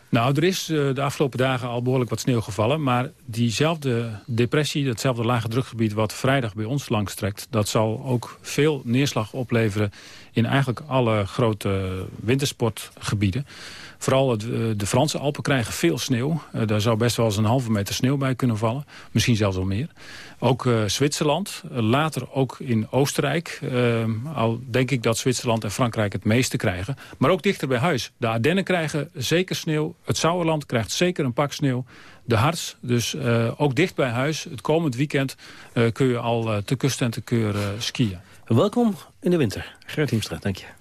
Nou, er is uh, de afgelopen dagen al behoorlijk wat sneeuw gevallen. Maar diezelfde depressie, datzelfde lage drukgebied wat vrijdag bij ons langstrekt... dat zal ook veel neerslag opleveren in eigenlijk alle grote wintersportgebieden. Vooral het, de Franse Alpen krijgen veel sneeuw. Uh, daar zou best wel eens een halve meter sneeuw bij kunnen vallen. Misschien zelfs wel meer. Ook uh, Zwitserland. Later ook in Oostenrijk. al denk ik dat Zwitserland en Frankrijk het meeste krijgen. Maar ook dichter bij huis. De Ardennen krijgen zeker sneeuw. Het Sauerland krijgt zeker een pak sneeuw. De Harz, dus ook dicht bij huis. Het komend weekend kun je al te kust en te keur skiën. Welkom in de winter. Gert Hiemstra, dank je.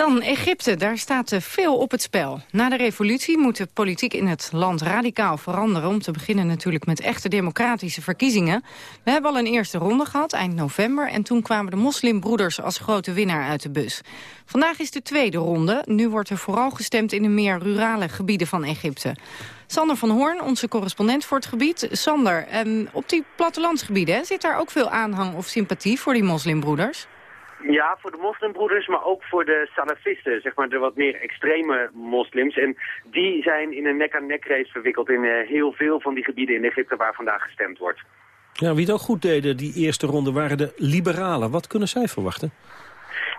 Dan Egypte, daar staat veel op het spel. Na de revolutie moet de politiek in het land radicaal veranderen... om te beginnen natuurlijk met echte democratische verkiezingen. We hebben al een eerste ronde gehad, eind november... en toen kwamen de moslimbroeders als grote winnaar uit de bus. Vandaag is de tweede ronde. Nu wordt er vooral gestemd in de meer rurale gebieden van Egypte. Sander van Hoorn, onze correspondent voor het gebied. Sander, um, op die plattelandsgebieden zit daar ook veel aanhang of sympathie voor die moslimbroeders? Ja, voor de moslimbroeders, maar ook voor de salafisten, zeg maar de wat meer extreme moslims. En die zijn in een nek-aan-nek race verwikkeld in uh, heel veel van die gebieden in Egypte waar vandaag gestemd wordt. Ja, wie het ook goed deden, die eerste ronde, waren de liberalen. Wat kunnen zij verwachten?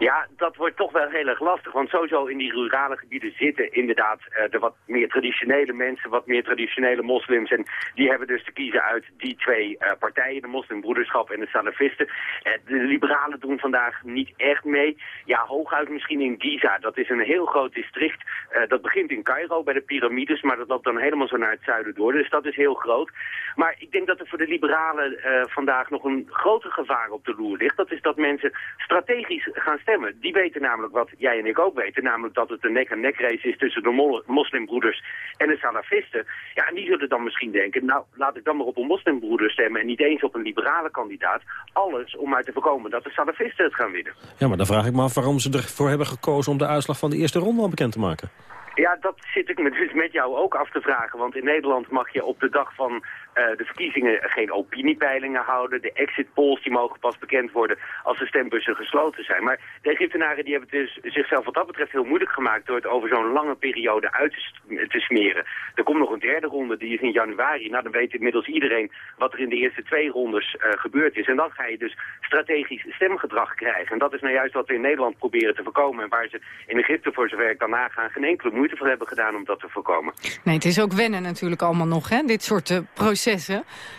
Ja, dat wordt toch wel heel erg lastig. Want sowieso in die rurale gebieden zitten inderdaad uh, de wat meer traditionele mensen, wat meer traditionele moslims. En die hebben dus te kiezen uit die twee uh, partijen, de moslimbroederschap en de salafisten. Uh, de liberalen doen vandaag niet echt mee. Ja, hooguit misschien in Giza. Dat is een heel groot district. dat begint in Cairo bij de piramides, maar dat loopt dan helemaal zo naar het zuiden door. Dus dat is heel groot. Maar ik denk dat er voor de liberalen vandaag nog een groter gevaar op de loer ligt. Dat is dat mensen strategisch gaan stemmen. Die weten namelijk wat jij en ik ook weten, namelijk dat het een nek-aan-nek race is tussen de moslimbroeders en de salafisten. Ja, en die zullen dan misschien denken, nou, laat ik dan maar op een moslimbroeder stemmen en niet eens op een liberale kandidaat. Alles om uit te voorkomen dat de salafisten het gaan winnen. Ja, maar dan vraag ik me af waarom ze ervoor hebben gekozen om de uitslag van de eerste ronde al bekend te maken. Ja, dat zit ik me dus met jou ook af te vragen. Want in Nederland mag je op de dag van uh, de verkiezingen geen opiniepeilingen houden. De exit polls die mogen pas bekend worden als de stembussen gesloten zijn. Maar de Egyptenaren die hebben het dus zichzelf wat dat betreft heel moeilijk gemaakt... door het over zo'n lange periode uit te, smeren. Er komt nog een derde ronde, die is in januari. Nou, dan weet inmiddels iedereen wat er in de eerste twee rondes uh, gebeurd is. En dan ga je dus strategisch stemgedrag krijgen. En dat is nou juist wat we in Nederland proberen te voorkomen. En waar ze in Egypte, voor zover ik dan nagaan, geen enkele moeite voor hebben gedaan om dat te voorkomen. Nee, het is ook wennen natuurlijk allemaal nog, hè, dit soort uh, processen.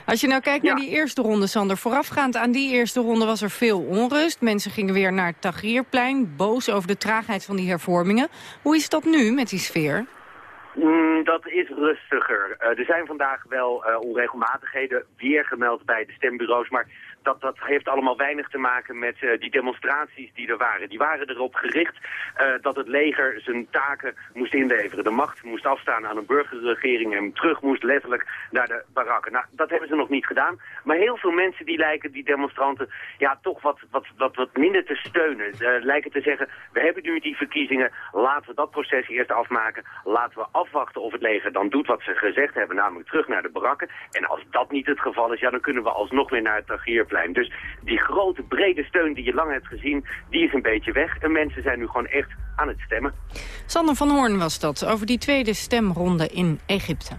Als je nou kijkt ja. naar die eerste ronde, Sander, voorafgaand aan die eerste ronde was er veel onrust. Mensen gingen weer naar het Tahrirplein, boos over de traagheid van die hervormingen. Hoe is dat nu met die sfeer? Mm, dat is rustiger. Uh, er zijn vandaag wel uh, onregelmatigheden weer gemeld bij de stembureaus, maar dat, dat heeft allemaal weinig te maken met uh, die demonstraties die er waren. Die waren erop gericht uh, dat het leger zijn taken moest inleveren. De macht moest afstaan aan een burgerregering en terug moest letterlijk naar de barakken. Nou, dat hebben ze nog niet gedaan. Maar heel veel mensen die lijken die demonstranten ja, toch wat, wat, wat, wat minder te steunen. Uh, lijken te zeggen, we hebben nu die verkiezingen, laten we dat proces eerst afmaken. Laten we afwachten of het leger dan doet wat ze gezegd hebben, namelijk terug naar de barakken. En als dat niet het geval is, ja, dan kunnen we alsnog weer naar het Dus die grote, brede steun die je lang hebt gezien, die is een beetje weg. En mensen zijn nu gewoon echt aan het stemmen. Sander van Hoorn was dat, over die tweede stemronde in Egypte.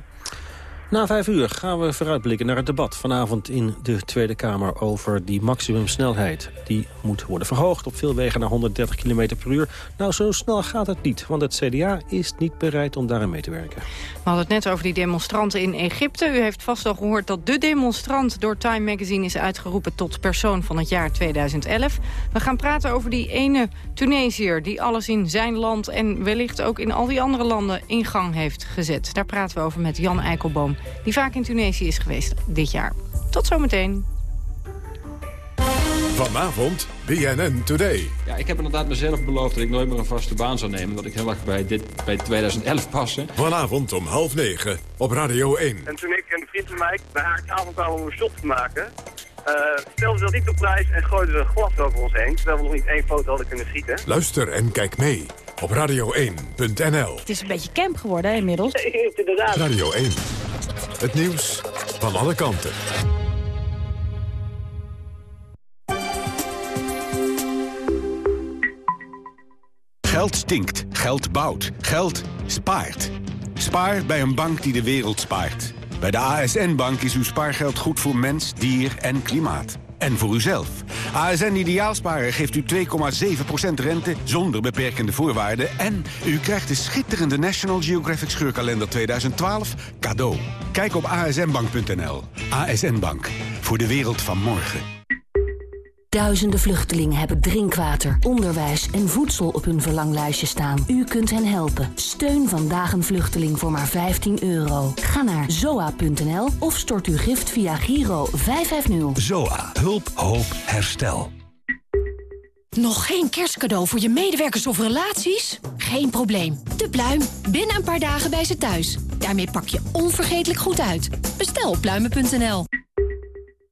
Na vijf uur gaan we vooruitblikken naar het debat vanavond in de Tweede Kamer over die maximumsnelheid. Die moet worden verhoogd op veel wegen naar 130 km per uur. Nou, zo snel gaat het niet, want het CDA is niet bereid om daarin mee te werken. We hadden het net over die demonstranten in Egypte. U heeft vast al gehoord dat de demonstrant door Time Magazine is uitgeroepen tot persoon van het jaar 2011. We gaan praten over die ene Tunesiër die alles in zijn land en wellicht ook in al die andere landen in gang heeft gezet. Daar praten we over met Jan Eikelboom die vaak in Tunesië is geweest dit jaar. Tot zometeen. Vanavond BNN Today. Ja, ik heb inderdaad mezelf beloofd dat ik nooit meer een vaste baan zou nemen. Dat ik heel erg bij, dit, bij 2011 passen. Vanavond om half negen op Radio 1. En toen ik en een vriend van mij bij haar avond kwamen om een shot te maken... Uh, stelden ze dat niet op prijs en gooiden ze glas over ons heen... terwijl we nog niet één foto hadden kunnen schieten. Luister en kijk mee op radio1.nl. Het is een beetje camp geworden hè, inmiddels. *laughs* inderdaad. Radio 1. Het nieuws van alle kanten. Geld stinkt, geld bouwt, geld spaart. Spaar bij een bank die de wereld spaart. Bij de ASN-bank is uw spaargeld goed voor mens, dier en klimaat. En voor uzelf. ASN Ideaalsparen geeft u 2,7% rente zonder beperkende voorwaarden... en u krijgt de schitterende National Geographic Scheurkalender 2012 cadeau. Kijk op asnbank.nl. ASN Bank. Voor de wereld van morgen. Duizenden vluchtelingen hebben drinkwater, onderwijs en voedsel op hun verlanglijstje staan. U kunt hen helpen. Steun vandaag een vluchteling voor maar 15 euro. Ga naar zoa.nl of stort uw gift via Giro 550. ZOA. Hulp, hoop, herstel. Nog geen kerstcadeau voor je medewerkers of relaties? Geen probleem. De Pluim. Binnen een paar dagen bij ze thuis. Daarmee pak je onvergetelijk goed uit. Bestel op pluimen.nl.